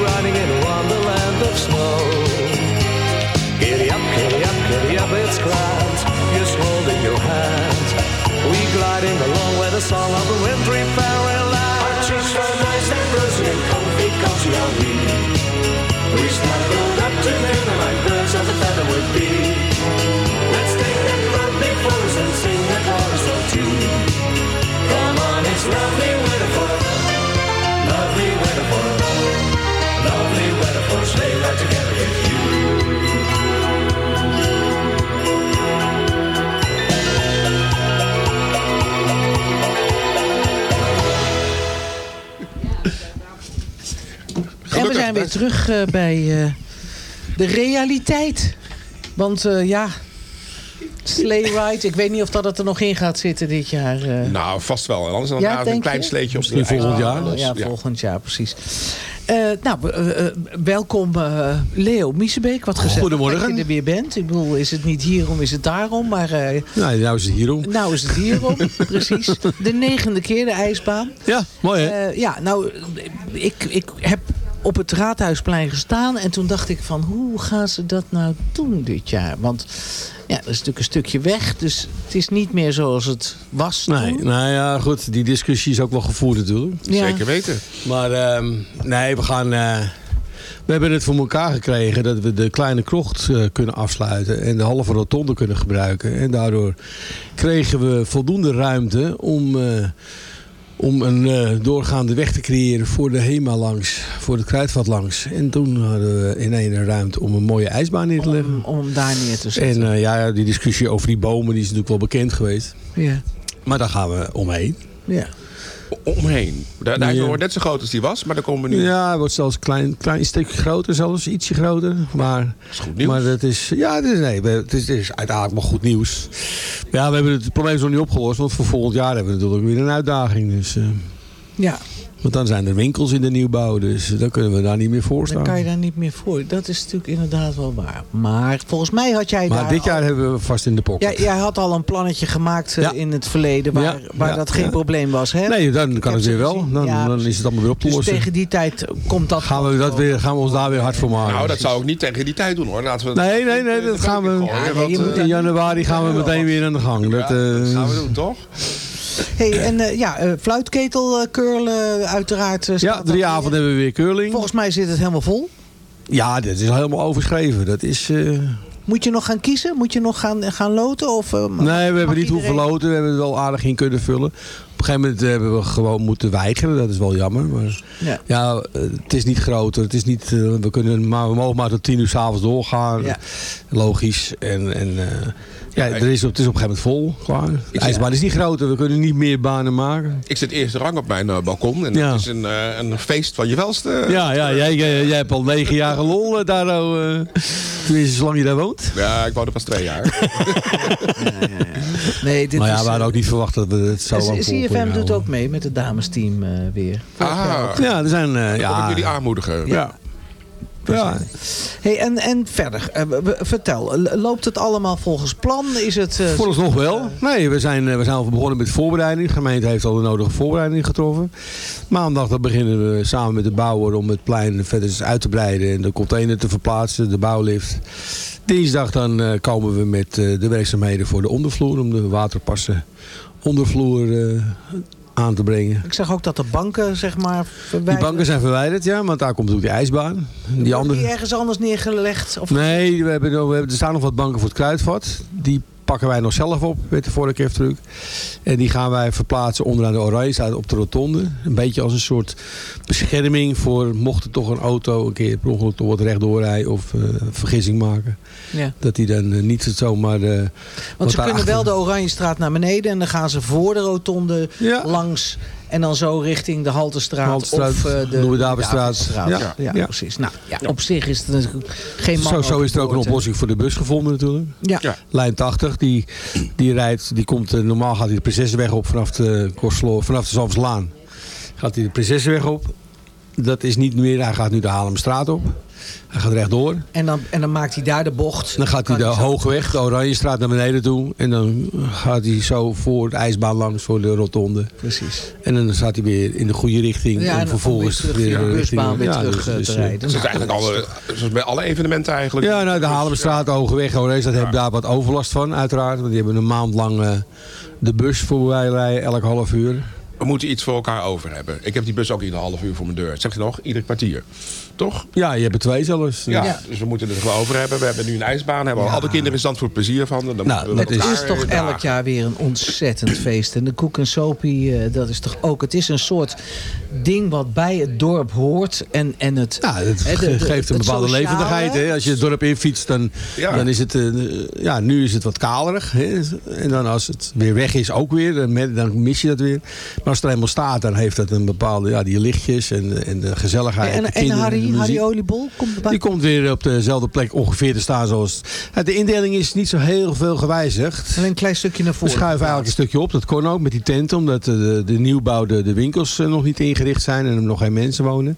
riding in a wonderland of snow. Giddy up, giddy up, giddy up, it's grand. Just holding your hand. We gliding along with the song of the wintry fairyland. Our cheeks are nice and rosy and comfy, cozy zijn weer terug eh, bij eh, de realiteit. Want eh, ja, sleigh ride, ik weet niet of dat het er nog in gaat zitten dit jaar. eh. Nou, vast wel. En anders dan Ja, een klein je? sleetje op Misschien de volgend jaar. Dus, ja, volgend jaar precies. Eh, nou, welkom eh, Leo Miesebeek. Wat gezellig Goedemorgen. dat je er weer bent. Ik bedoel, is het niet hierom, is het daarom. Maar eh, Nou, nou is het hierom. nou is het hierom, precies. De negende keer de ijsbaan. Ja, mooi hè? Eh, ja, nou, ik, ik heb op het Raadhuisplein gestaan. En toen dacht ik van, hoe gaan ze dat nou doen dit jaar? Want ja, dat is natuurlijk een stukje weg. Dus het is niet meer zoals het was Nee, nou ja, goed. Die discussie is ook wel gevoerd natuurlijk. Ja. Zeker weten. Maar ehm, nee, we gaan... eh, we hebben het voor elkaar gekregen dat we de kleine krocht eh, kunnen afsluiten en de halve rotonde kunnen gebruiken. En daardoor kregen we voldoende ruimte om, eh, om een eh, doorgaande weg te creëren voor de HEMA langs, voor het kruidvat langs. En toen hadden we in één ruimte om een mooie ijsbaan neer te leggen. Om, daar neer te zetten. En eh, ja, die discussie over die bomen die is natuurlijk wel bekend geweest. ja. Maar daar gaan we omheen. Ja. Omheen. Daar, daar is nog net zo groot als die was, maar daar komen we nu. Ja, hij wordt zelfs een klein, klein stukje groter, zelfs ietsje groter. Maar, maar dat is, ja, het is, nee, het is, het is uiteindelijk wel goed nieuws. Ja, we hebben het probleem nog niet opgelost, want voor volgend jaar hebben we natuurlijk weer een uitdaging. Dus, eh, Ja. Want dan zijn er winkels in de nieuwbouw, dus dan kunnen we daar niet meer voor Dan staan. kan je daar niet meer voor. Dat is natuurlijk inderdaad wel waar. Maar volgens mij had jij Maar daar dit jaar al- hebben we vast in de pocket. Ja, jij had al een plannetje gemaakt eh, Ja. in het verleden waar, Ja, waar ja, dat geen ja. probleem was. Hè? Nee, dan kan het weer wel. Dan, Ja, dan is het allemaal weer op te Dus lossen. tegen die tijd komt dat gaan, we dat weer, gaan we ons daar weer hard voor maken. Nou, dat zou ik niet tegen die tijd doen hoor. Laten we Nee, nee, nee, dat gaan we. in januari gaan we meteen weer aan de gang. Dat, dat eh, gaan we doen, toch? Hey, en eh, ja, eh, fluitketel, eh, curlen, uiteraard. Ja, drie avonden hebben we weer curling. Volgens mij zit het helemaal vol. Ja, dat is al helemaal overschreven. Dat is... Moet je nog gaan kiezen? Moet je nog gaan, gaan loten? Of, Nee, we hebben niet hoeven iedereen- loten. We hebben het wel aardig in kunnen vullen. Op een gegeven moment hebben we gewoon moeten weigeren. Dat is wel jammer. Maar Ja. ja, het is niet groter. Het is niet, we, kunnen, maar we mogen maar tot tien uur s'avonds doorgaan. Ja. Logisch. En, en ja, er is, het is op een gegeven moment vol. Klaar. De ijsbaan is niet groter. We kunnen niet meer banen maken. Ik zit eerste rang op mijn eh, balkon en Ja. het is een, eh, een feest van je welste. Ja, ja jij, jij, jij hebt al negen jaar lol eh, daar. oh, eh, tenminste, zolang je daar woont. Ja, ik woon er pas twee jaar. Nee, dit maar ja, is, we hadden ook niet verwacht dat we het zo lang vol CFM doet houden. ook mee met het damesteam eh, weer. Ah. Ja, er zijn... eh, ja, jullie aanmoedigen. Ja. Ja. Hey, en, en verder, eh, vertel, loopt het allemaal volgens plan? Is het, eh, Vooralsnog wel. Nee, we zijn, eh, we zijn al begonnen met voorbereiding. De gemeente heeft al de nodige voorbereiding getroffen. Maandag dan beginnen we samen met de bouwer om het plein verder uit te breiden. En de container te verplaatsen, de bouwlift. Dinsdag dan eh, komen we met eh, de werkzaamheden voor de ondervloer. Om de waterpassen ondervloer eh, aan te brengen. ik zag ook dat de banken, zeg maar, Die verwijderd banken zijn verwijderd, ja, want daar komt ook die ijsbaan. Die andere... die ergens anders neergelegd? Of Nee, we hebben, we hebben, er staan nog wat banken voor het kruidvat. Die pakken wij nog zelf op met de vorige truck. En die gaan wij verplaatsen onderaan de oranje op de rotonde. Een beetje als een soort bescherming voor mocht er toch een auto een keer per ongeluk wat rechtdoor rijden of eh, vergissing maken. Ja. Dat die dan eh, niet zomaar... eh, Want ze kunnen wel de Oranjestraat naar beneden en dan gaan ze voor de rotonde langs en dan zo richting de Haltestraat, Haltestraat, of eh, de Louis-Davidstraat. Ja, Ja, ja, ja. precies. Nou, ja, op zich is het natuurlijk geen Zo, man zo is er ook een oplossing voor de bus gevonden natuurlijk. Ja. Lijn 80, die, die rijdt, die komt, eh, normaal gaat hij de Prinsessenweg op vanaf de, Korslo, vanaf de Zalverslaan. Gaat hij de Prinsessenweg op. Dat is niet meer, hij gaat nu de Haarlemstraat op. Hij gaat rechtdoor. En dan, en dan maakt hij daar de bocht. Dan gaat hij de Hoogweg, de Oranjestraat naar beneden toe. En dan gaat hij zo voor de ijsbaan langs, voor de rotonde. Precies. En dan staat hij weer in de goede richting. Ja, en vervolgens weer terug de busbaan weer ja, terug, dus- eh, dus, te eh, rijden. Dat is eigenlijk al, zoals bij alle evenementen eigenlijk. Ja, nou, de Haarlemstraat, de Hogeweg, Oranjestraat hebben daar wat overlast van, uiteraard. Want die hebben een maand lang eh, de bus voorbij rijden, elk half uur. We moeten iets voor elkaar over hebben. Ik heb die bus ook ieder half uur voor mijn deur. Zeg je nog? Ieder kwartier. Toch? Ja, je hebt er twee zelfs. Ja, dus we moeten het er wel over hebben. We hebben nu een ijsbaan. Hebben al alle kinderen in Zandvoort plezier van. Dan Nou, Het is toch dagen. elk jaar weer een ontzettend feest. En de koek en sopie, eh, dat is toch ook... Het is een soort ding wat bij het dorp hoort. En, en het, Ja, het hè, de- de- geeft een bepaalde sociale. levendigheid. Hè? Als je het dorp infietst, dan, Ja. dan is het... eh, ja, nu is het wat kalerig. Hè? En dan als het weer weg is, ook weer. Dan, mis je dat weer. Maar als het er eenmaal staat, dan heeft dat een bepaalde... Ja, die lichtjes en, en de gezelligheid. En, de en kinderen, Harry, de Harry. Oliebol komt erbij. Die komt weer op dezelfde plek ongeveer te staan zoals... Ja, de indeling is niet zo heel veel gewijzigd. Alleen een klein stukje naar We voren. schuiven eigenlijk een stukje op. Dat kon ook met die tent. Omdat de, de, de nieuwbouw, de, de winkels eh, nog niet ingericht zijn. En er nog geen mensen wonen.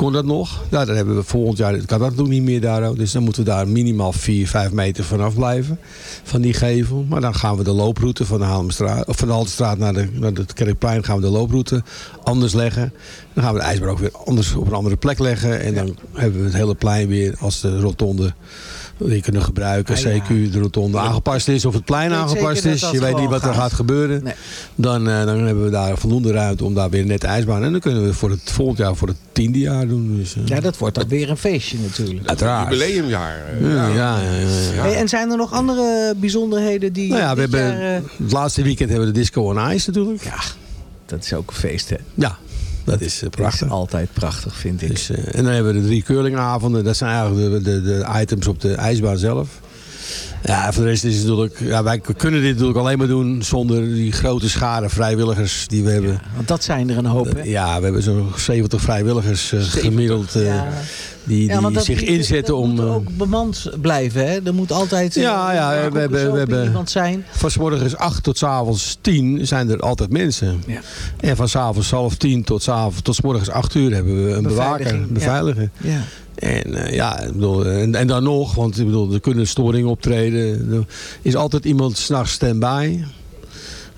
Kon dat nog? Ja, dan hebben we volgend jaar... Kan dat natuurlijk niet meer daar. Dus dan moeten we daar minimaal 4, 5 meter vanaf blijven. Van die gevel. Maar dan gaan we de looproute van de, Haarlemstraat, of van de Haltestraat naar, de, naar het Kerkplein... gaan we de looproute anders leggen. Dan gaan we de ijsbaan ook weer anders op een andere plek leggen. En dan hebben we het hele plein weer als de rotonde die je kunnen gebruiken. Ah, ja. CQ, de rotonde aangepast is. Of het plein aangepast is. Je weet niet wat er gaat. gebeuren. Nee. Dan, eh, dan hebben we daar voldoende ruimte om daar weer net de ijsbaan. En dan kunnen we voor het volgend jaar voor het tiende jaar doen. Dus, eh, Ja, dat wordt dan weer een feestje natuurlijk. uiteraard. Jubileumjaar. eh, Ja, ja, ja, ja, ja. Hey, en zijn er nog andere bijzonderheden die Nou ja, we hebben, jaar, het laatste weekend hebben we de Disco on Ice natuurlijk. Ja, dat is ook een feest hè. Ja, dat is eh, Dat prachtig. is altijd prachtig vind ik. Dus, eh, en dan hebben we de drie curlingavonden. Dat zijn eigenlijk de, de, de items op de ijsbaan zelf. Ja, voor de rest is het natuurlijk... Ja, wij kunnen dit natuurlijk alleen maar doen zonder die grote schare vrijwilligers die we hebben. Want dat zijn er een hoop hè. Ja, we hebben zo'n 70 vrijwilligers eh, 70, gemiddeld eh, ja. die, Ja, die dat- zich inzetten dat om... moet eh, ook bemand blijven hè. Er moet altijd eh, Ja, ja, een we hebben- we hebben- iemand zijn. Van 's morgens 8 tot 's avonds 10 zijn er altijd mensen. Ja. En van 's avonds half 10 tot 's avonds tot 's morgens 8 uur hebben we een bewaker, ja. beveiliger. Ja. En, eh, ja, ik bedoel, en, en dan nog, want ik bedoel, er kunnen storingen optreden. Er is altijd iemand s'nachts stand-by.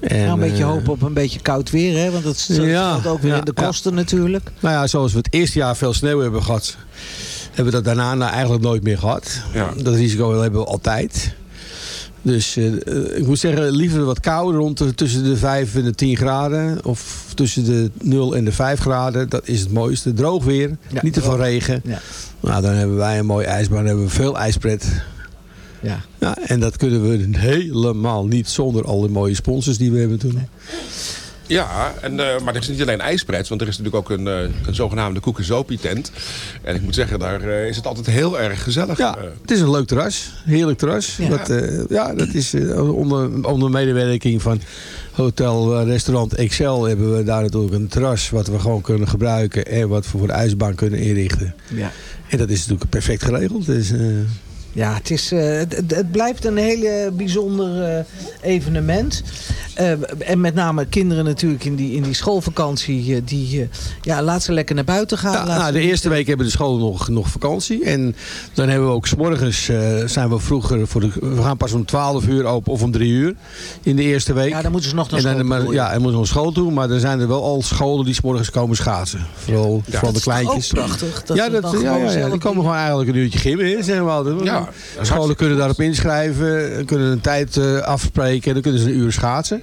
En, Ja, een beetje eh, hopen op een beetje koud weer hè. Want dat Ja, staat ook weer ja, in de ja. kosten natuurlijk. Nou ja, zoals we het eerste jaar veel sneeuw hebben gehad, hebben we dat daarna nou eigenlijk nooit meer gehad. Ja. Dat risico hebben we altijd. Dus eh, ik moet zeggen, liever wat kouder, rond de, tussen de 5 en de 10 graden. Of tussen de 0 en de 5 graden. Dat is het mooiste. Droog weer, Ja, niet te veel regen. Ja. Nou, dan hebben wij een mooie ijsbaan, dan hebben we veel ijspret. Ja. Ja, en dat kunnen we helemaal niet zonder al die mooie sponsors die we hebben toen. Ja, en, eh, maar er is niet alleen ijspret, want er is natuurlijk ook een, eh, een zogenaamde koekenzopie tent. En ik moet zeggen, daar eh, is het altijd heel erg gezellig. Ja, het is een leuk terras. Heerlijk terras. Ja. Dat, eh, ja, dat is onder, onder medewerking van Hotel Restaurant Excel hebben we daar natuurlijk een terras wat we gewoon kunnen gebruiken en wat we voor de ijsbaan kunnen inrichten. Ja. En dat is natuurlijk perfect geregeld. Dus, eh, Ja, het, is, eh, het, blijft een hele bijzonder eh, evenement. Eh, en met name kinderen natuurlijk in die, in die schoolvakantie. die, eh, ja, laat ze lekker naar buiten gaan. Ja, nou, de eerste week hebben de scholen nog, nog vakantie. En dan hebben we ook s'morgens eh zijn we vroeger voor de. We gaan pas om 12 uur open of om 3 uur in de eerste week. Ja, dan moeten ze nog naar en dan, school maar, toe, Ja, en moeten ze naar school toe. Maar er zijn er wel al scholen die s'morgens komen schaatsen. Vooral, vooral Dat de is kleintjes. ook prachtig, dat ja, dat, dan ja, ja, ja, zelf die komen gewoon eigenlijk een uurtje gimmen. hè, Zeggen we altijd. Ja, scholen kunnen daarop inschrijven. Kunnen een tijd eh, afspreken. En dan kunnen ze een uur schaatsen.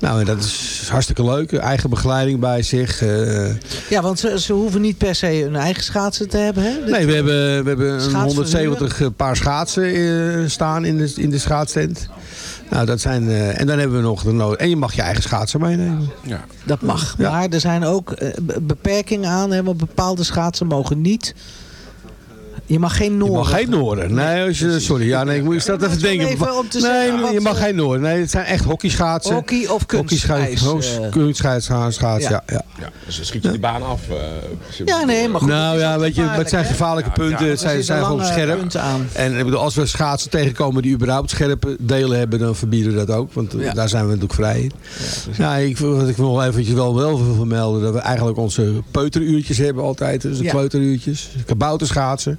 Nou, en dat is hartstikke leuk. Eigen begeleiding bij zich. eh, Ja, want ze, ze hoeven niet per se een eigen schaatsen te hebben. Hè? Nee, we hebben, we hebben een Schaatsverhuur? 170 paar schaatsen eh, staan in de, in de schaatstent. Nou, dat zijn, eh, en dan hebben we nog de nood. En je mag je eigen schaatsen meenemen. ja. Dat mag. Maar er zijn ook eh, be- beperkingen aan. Hè, want bepaalde schaatsen mogen niet. Je mag geen Je noorden. mag geen Noorden. Nee, als je, sorry. Ja, nee, ik moet dat even denken. even om te nee, je mag eh, geen Noorden. Nee, het zijn echt hockeyschaatsen. Hockey of kunstijs, eh. Kunstschaatsen, ja. ja. ja, dus dan schiet je die baan af. eh, je- Ja, nee, maar goed. Nou ja, weet je, het zijn gevaarlijke punten. ja. het zijn, Er zijn gewoon scherp. En ik bedoel, als we schaatsen tegenkomen die überhaupt scherpe delen hebben, dan verbieden we dat ook. Want Ja. daar zijn we natuurlijk vrij in. Ja, ik, wat ik wil eventjes wel, wel vermelden. Dat we eigenlijk onze peuteruurtjes hebben altijd. Dus de Ja. kleuteruurtjes. Kabouterschaatsen.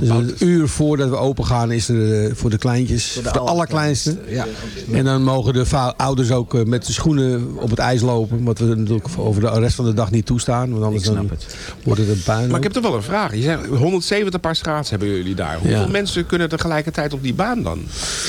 Dus een uur voordat we open gaan is er eh, voor de kleintjes. Voor de, de allerkleinste. Ja. En dan mogen de ouders ook eh, met de schoenen op het ijs lopen. Wat we natuurlijk over de rest van de dag niet toestaan. Want anders Ik snap dan het. wordt het een puin. Maar ik heb toch wel een vraag. Je zegt 170 paar schaatsen hebben jullie daar. Hoeveel Ja. mensen kunnen tegelijkertijd op die baan dan?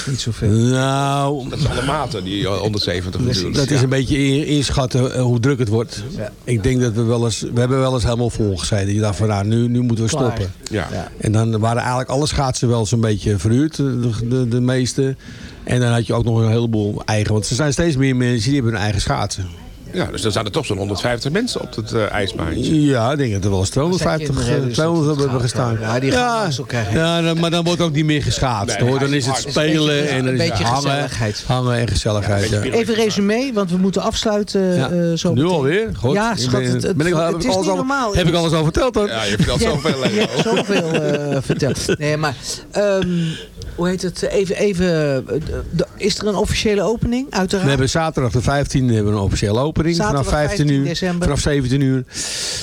Niet zoveel. Nou, Dat is alle maten, die eh, 170 natuurlijk. Dat is Ja. een beetje in- inschatten eh, hoe druk het wordt. Ja. Ik denk dat we wel eens... We hebben wel eens helemaal vol gezeten. Je dacht van nou, nu, nu moeten we Klaar. stoppen. Ja. Ja. En dan waren eigenlijk alle schaatsen wel zo'n beetje verhuurd. De, de, de meeste. En dan had je ook nog een heleboel eigen. Want er zijn steeds meer mensen die hebben hun eigen schaatsen. Ja, dus dan zijn er toch zo'n 150 mensen op het eh, ijsbaantje. Ja, ik denk dat er wel eens 250, kinderen, eh, dus 200 dat hebben gestaan. Ja, die gaan elkaar heen. ja, dan- maar dan wordt ook niet meer geschaatst. Nee, hoor. Dan is het spelen Een beetje- en dan een is het hangen, gezelligheid. hangen en gezelligheid. Ja, Ja, Even resume, want we moeten afsluiten Ja. eh, zo Nu meteen. alweer? Ja, ik schat, ben- het, het, ben ik- heb het ik is alles niet over- normaal. Heb ik alles over verteld dan? Ja, je vertelt zoveel. Je hebt zoveel eh, verteld. Nee, maar... ehm, hoe heet het? Even... even is er een officiële opening? Uiteraard. We hebben zaterdag de 15e hebben we een officiële opening. Zaterdag vanaf 15 15 uur. december. Vanaf 17 uur.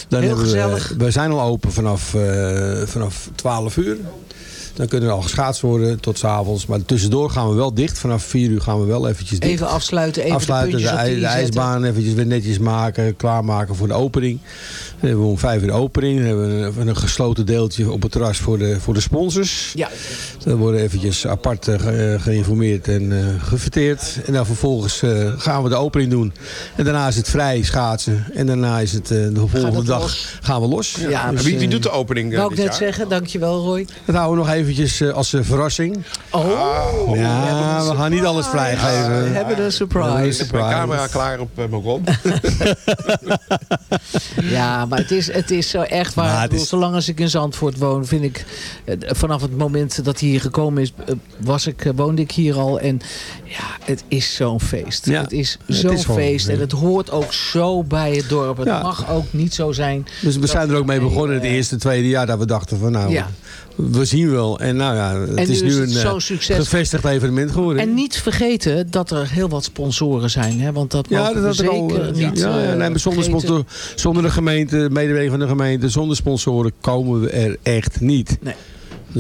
Dan Heel gezellig. We, we zijn al open vanaf, eh, vanaf 12 uur. Dan kunnen er al geschaatst worden tot 's avonds. Maar tussendoor gaan we wel dicht. Vanaf 4 uur gaan we wel eventjes dicht. Even afsluiten, even Afsluiten, de de, de ijsbaan eventjes weer netjes maken, klaarmaken voor de opening. Dan hebben we om vijf uur de opening. Dan hebben we een, een gesloten deeltje op het terras voor de, voor de sponsors. Ja. Dan worden eventjes apart eh, ge- eh, geïnformeerd en eh gefeteerd. En dan vervolgens eh, gaan we de opening doen. En daarna is het vrij schaatsen. En daarna is het eh, de volgende dag los? gaan we los. Ja, Dus, wie, wie doet de opening Wou ik net jaar? zeggen, dankjewel Roy. Dat houden we nog eventjes eh, als eh, verrassing. Oh, ja, we gaan niet alles vrijgeven. we hebben een surprise. Is mijn camera klaar op mijn balkon? Ja, maar het is, het is zo echt waar. Maar het Ik bedoel, is- Zolang als ik in Zandvoort woon, vind ik... eh, Vanaf het moment dat hij hier gekomen is, eh, was ik, eh, woonde ik hier al. En ja, het is zo'n feest. Ja, het is zo'n gewoon, feest. En het hoort ook zo bij het dorp. Het Ja. mag ook niet zo zijn. Dus we zijn er ook mee begonnen het eh, eerste, tweede jaar dat we dachten van nou, Ja. We zien wel. En nou ja, het is nu is nu het een eh, gevestigd evenement geworden. En niet vergeten dat er heel wat sponsoren zijn. Hè? Want dat ja, dat had ik al. eh, niet ja, ja, eh, nee, zonder, sponsor, zonder de gemeente, medewerking van de gemeente, zonder sponsoren komen we er echt niet. Nee.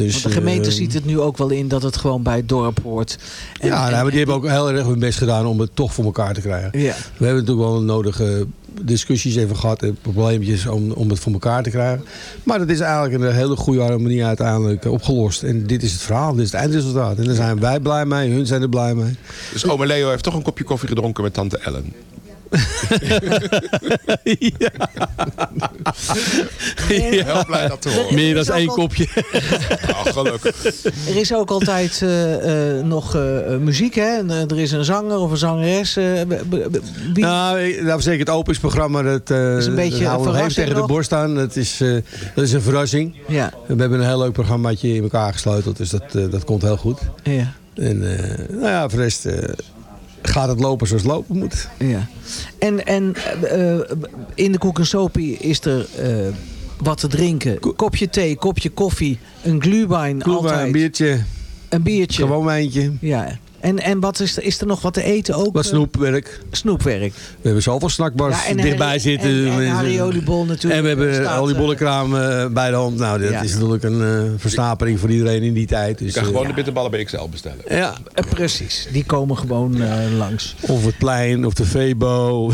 Dus, Want de gemeente eh, ziet het nu ook wel in dat het gewoon bij het dorp hoort. En- ja, en- nou, maar die hebben ook heel erg hun best gedaan om het toch voor elkaar te krijgen. Ja. We hebben natuurlijk wel nodige discussies even gehad en probleempjes om, om het voor elkaar te krijgen. Maar dat is eigenlijk in een hele goede harmonie uiteindelijk opgelost. En dit is het verhaal, dit is het eindresultaat. En daar zijn wij blij mee, hun zijn er blij mee. Dus ome Leo heeft toch een kopje koffie gedronken met tante Ellen. Heel blij dat te horen. Meer dan één al- kopje. Gelukkig. Er is ook altijd eh, eh, nog eh, muziek, hè? Er is een zanger of een zangeres. eh, wie- Nou, nou zeker het openingsprogramma. Dat, eh Is een beetje dat verrassing tegen de borst aan. Dat is, eh, dat is een verrassing. Ja. We hebben een heel leuk programmaatje in elkaar gesleuteld. Dus dat, dat komt heel goed. Ja. En eh, nou ja, voor de rest eh, gaat het lopen zoals het lopen moet. Ja. En, en eh, in de Koek en Sopie is er eh, wat te drinken. Kopje thee, kopje koffie, een glühwein altijd. een biertje, Een biertje. gewoon wijntje. Ja. En, en wat is, er, is er nog wat te eten ook? Wat eh, snoepwerk. snoepwerk. We hebben zoveel snackbars Ja, en dichtbij zitten. En, en Oliebol natuurlijk. En we hebben die eh, bollenkraam eh, bij de hand. Nou, dat Ja. is natuurlijk een eh versnapering voor iedereen in die tijd. Dus, Je kan gewoon de bitterballen bij XL bestellen. ja, precies, die komen gewoon eh, langs. of het plein, of de Febo.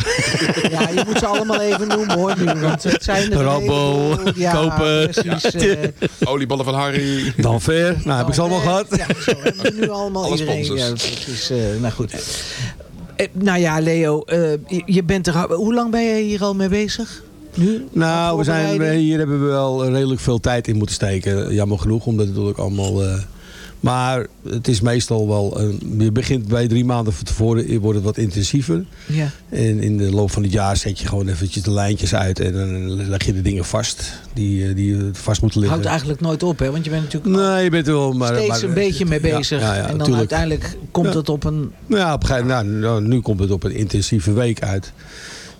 Ja, je moet ze allemaal even noemen hoor nu. Want het zijn er een Rabbo, Kopen. Precies. Olieballen van Harry. Dan ver. Nou, heb ik ze allemaal gehad. Ja, zo hebben we nu allemaal Alle iedereen. Ja, precies. eh, nou goed. Eh, nou ja, Leo, eh, je, bent er. Hoe lang ben je hier al mee bezig? Nu? Nou, we zijn, hier hebben we wel redelijk veel tijd in moeten steken. Jammer genoeg, omdat het natuurlijk allemaal... eh, maar het is meestal wel... eh, je begint bij drie maanden van tevoren, wordt het wat intensiever. Ja. En in de loop van het jaar zet je gewoon eventjes de lijntjes uit. En dan leg je de dingen vast die, eh, die vast moeten liggen. Houdt eigenlijk nooit op, hè? Want je bent natuurlijk Nee, je bent er wel... Maar, steeds maar- een beetje mee bezig. ja, ja, en dan tuurlijk. uiteindelijk komt het op een... Nou Ja, op een gegeven moment, nou, nou, nu komt het op een intensieve week uit.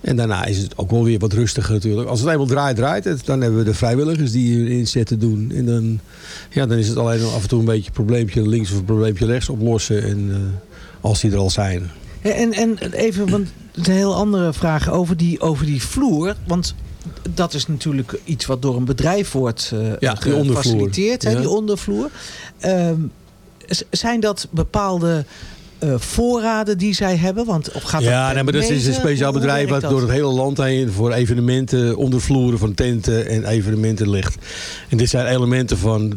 En daarna is het ook wel weer wat rustiger natuurlijk. Als het eenmaal draait, draait het. Dan hebben we de vrijwilligers die hier inzetten doen. En dan, ja, dan is het alleen nog af en toe een beetje een probleempje links of een probleempje rechts oplossen. En eh, als die er al zijn. En, en even, want een heel andere vraag over die, over die vloer. Want dat is natuurlijk iets wat door een bedrijf wordt eh Ja, die ondervloer. gefaciliteerd, hè, Ja. die ondervloer. Ehm, zijn dat bepaalde eh, voorraden die zij hebben? Want, of gaat ja, per nee, maar dat is een speciaal bedrijf wat dat? door het hele land heen voor evenementen, ondervloeren van tenten en evenementen ligt. En dit zijn elementen van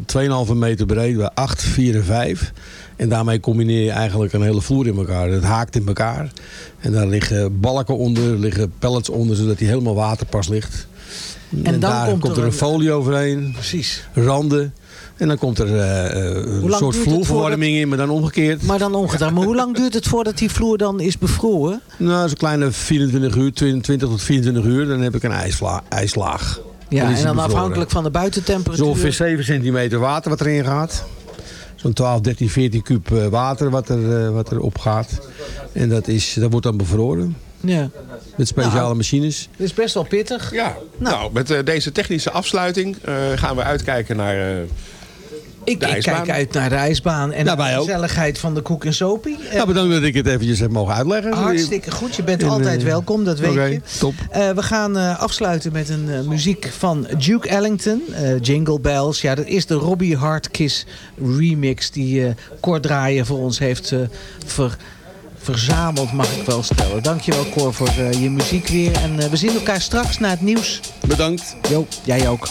2,5 meter breed bij 8, 4 en 5. En daarmee combineer je eigenlijk een hele vloer in elkaar. Het haakt in elkaar. En daar liggen balken onder, er liggen pallets onder, zodat die helemaal waterpas ligt. En, dan daar komt komt, er er een een- folie overheen, Precies. randen. En dan komt er eh, eh, een soort vloerverwarming in, maar dan omgekeerd. Maar dan ongedaan. Maar hoe lang duurt het voordat die vloer dan is bevroren? Nou, zo'n kleine 24 uur, 20 tot 24 uur. Dan heb ik een ijsla ijslaag. Ja, is en dan bevroren. afhankelijk van de buitentemperatuur. Zo ongeveer 7 centimeter water wat erin gaat. Zo'n 12, 13, 14 kuub eh, water wat er, eh, wat er opgaat. En dat, is, dat wordt dan bevroren. Ja. Met speciale Nou. machines. Dat is best wel pittig. Ja, nou, met eh, deze technische afsluiting eh, gaan we uitkijken naar eh, Ik, kijk uit naar de ijsbaan en Ja, de gezelligheid van de koek en sopie. Nou, bedankt dat ik het eventjes heb mogen uitleggen. Hartstikke goed. Je bent En, altijd eh, welkom, dat weet oké, je. top. Eh, we gaan eh, afsluiten met een muziek van Duke Ellington. Jingle Bells. Ja, dat is de Robbie Hardkiss remix die eh Cor Draaien voor ons heeft ver- verzameld, mag ik wel stellen. Dankjewel Cor voor je muziek weer. En we zien elkaar straks na het nieuws. Bedankt. Jo, jij ook.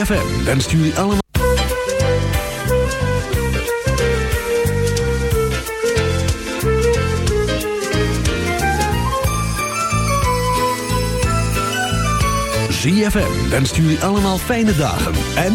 ZFM wenst jullie allemaal... Allemaal fijne dagen en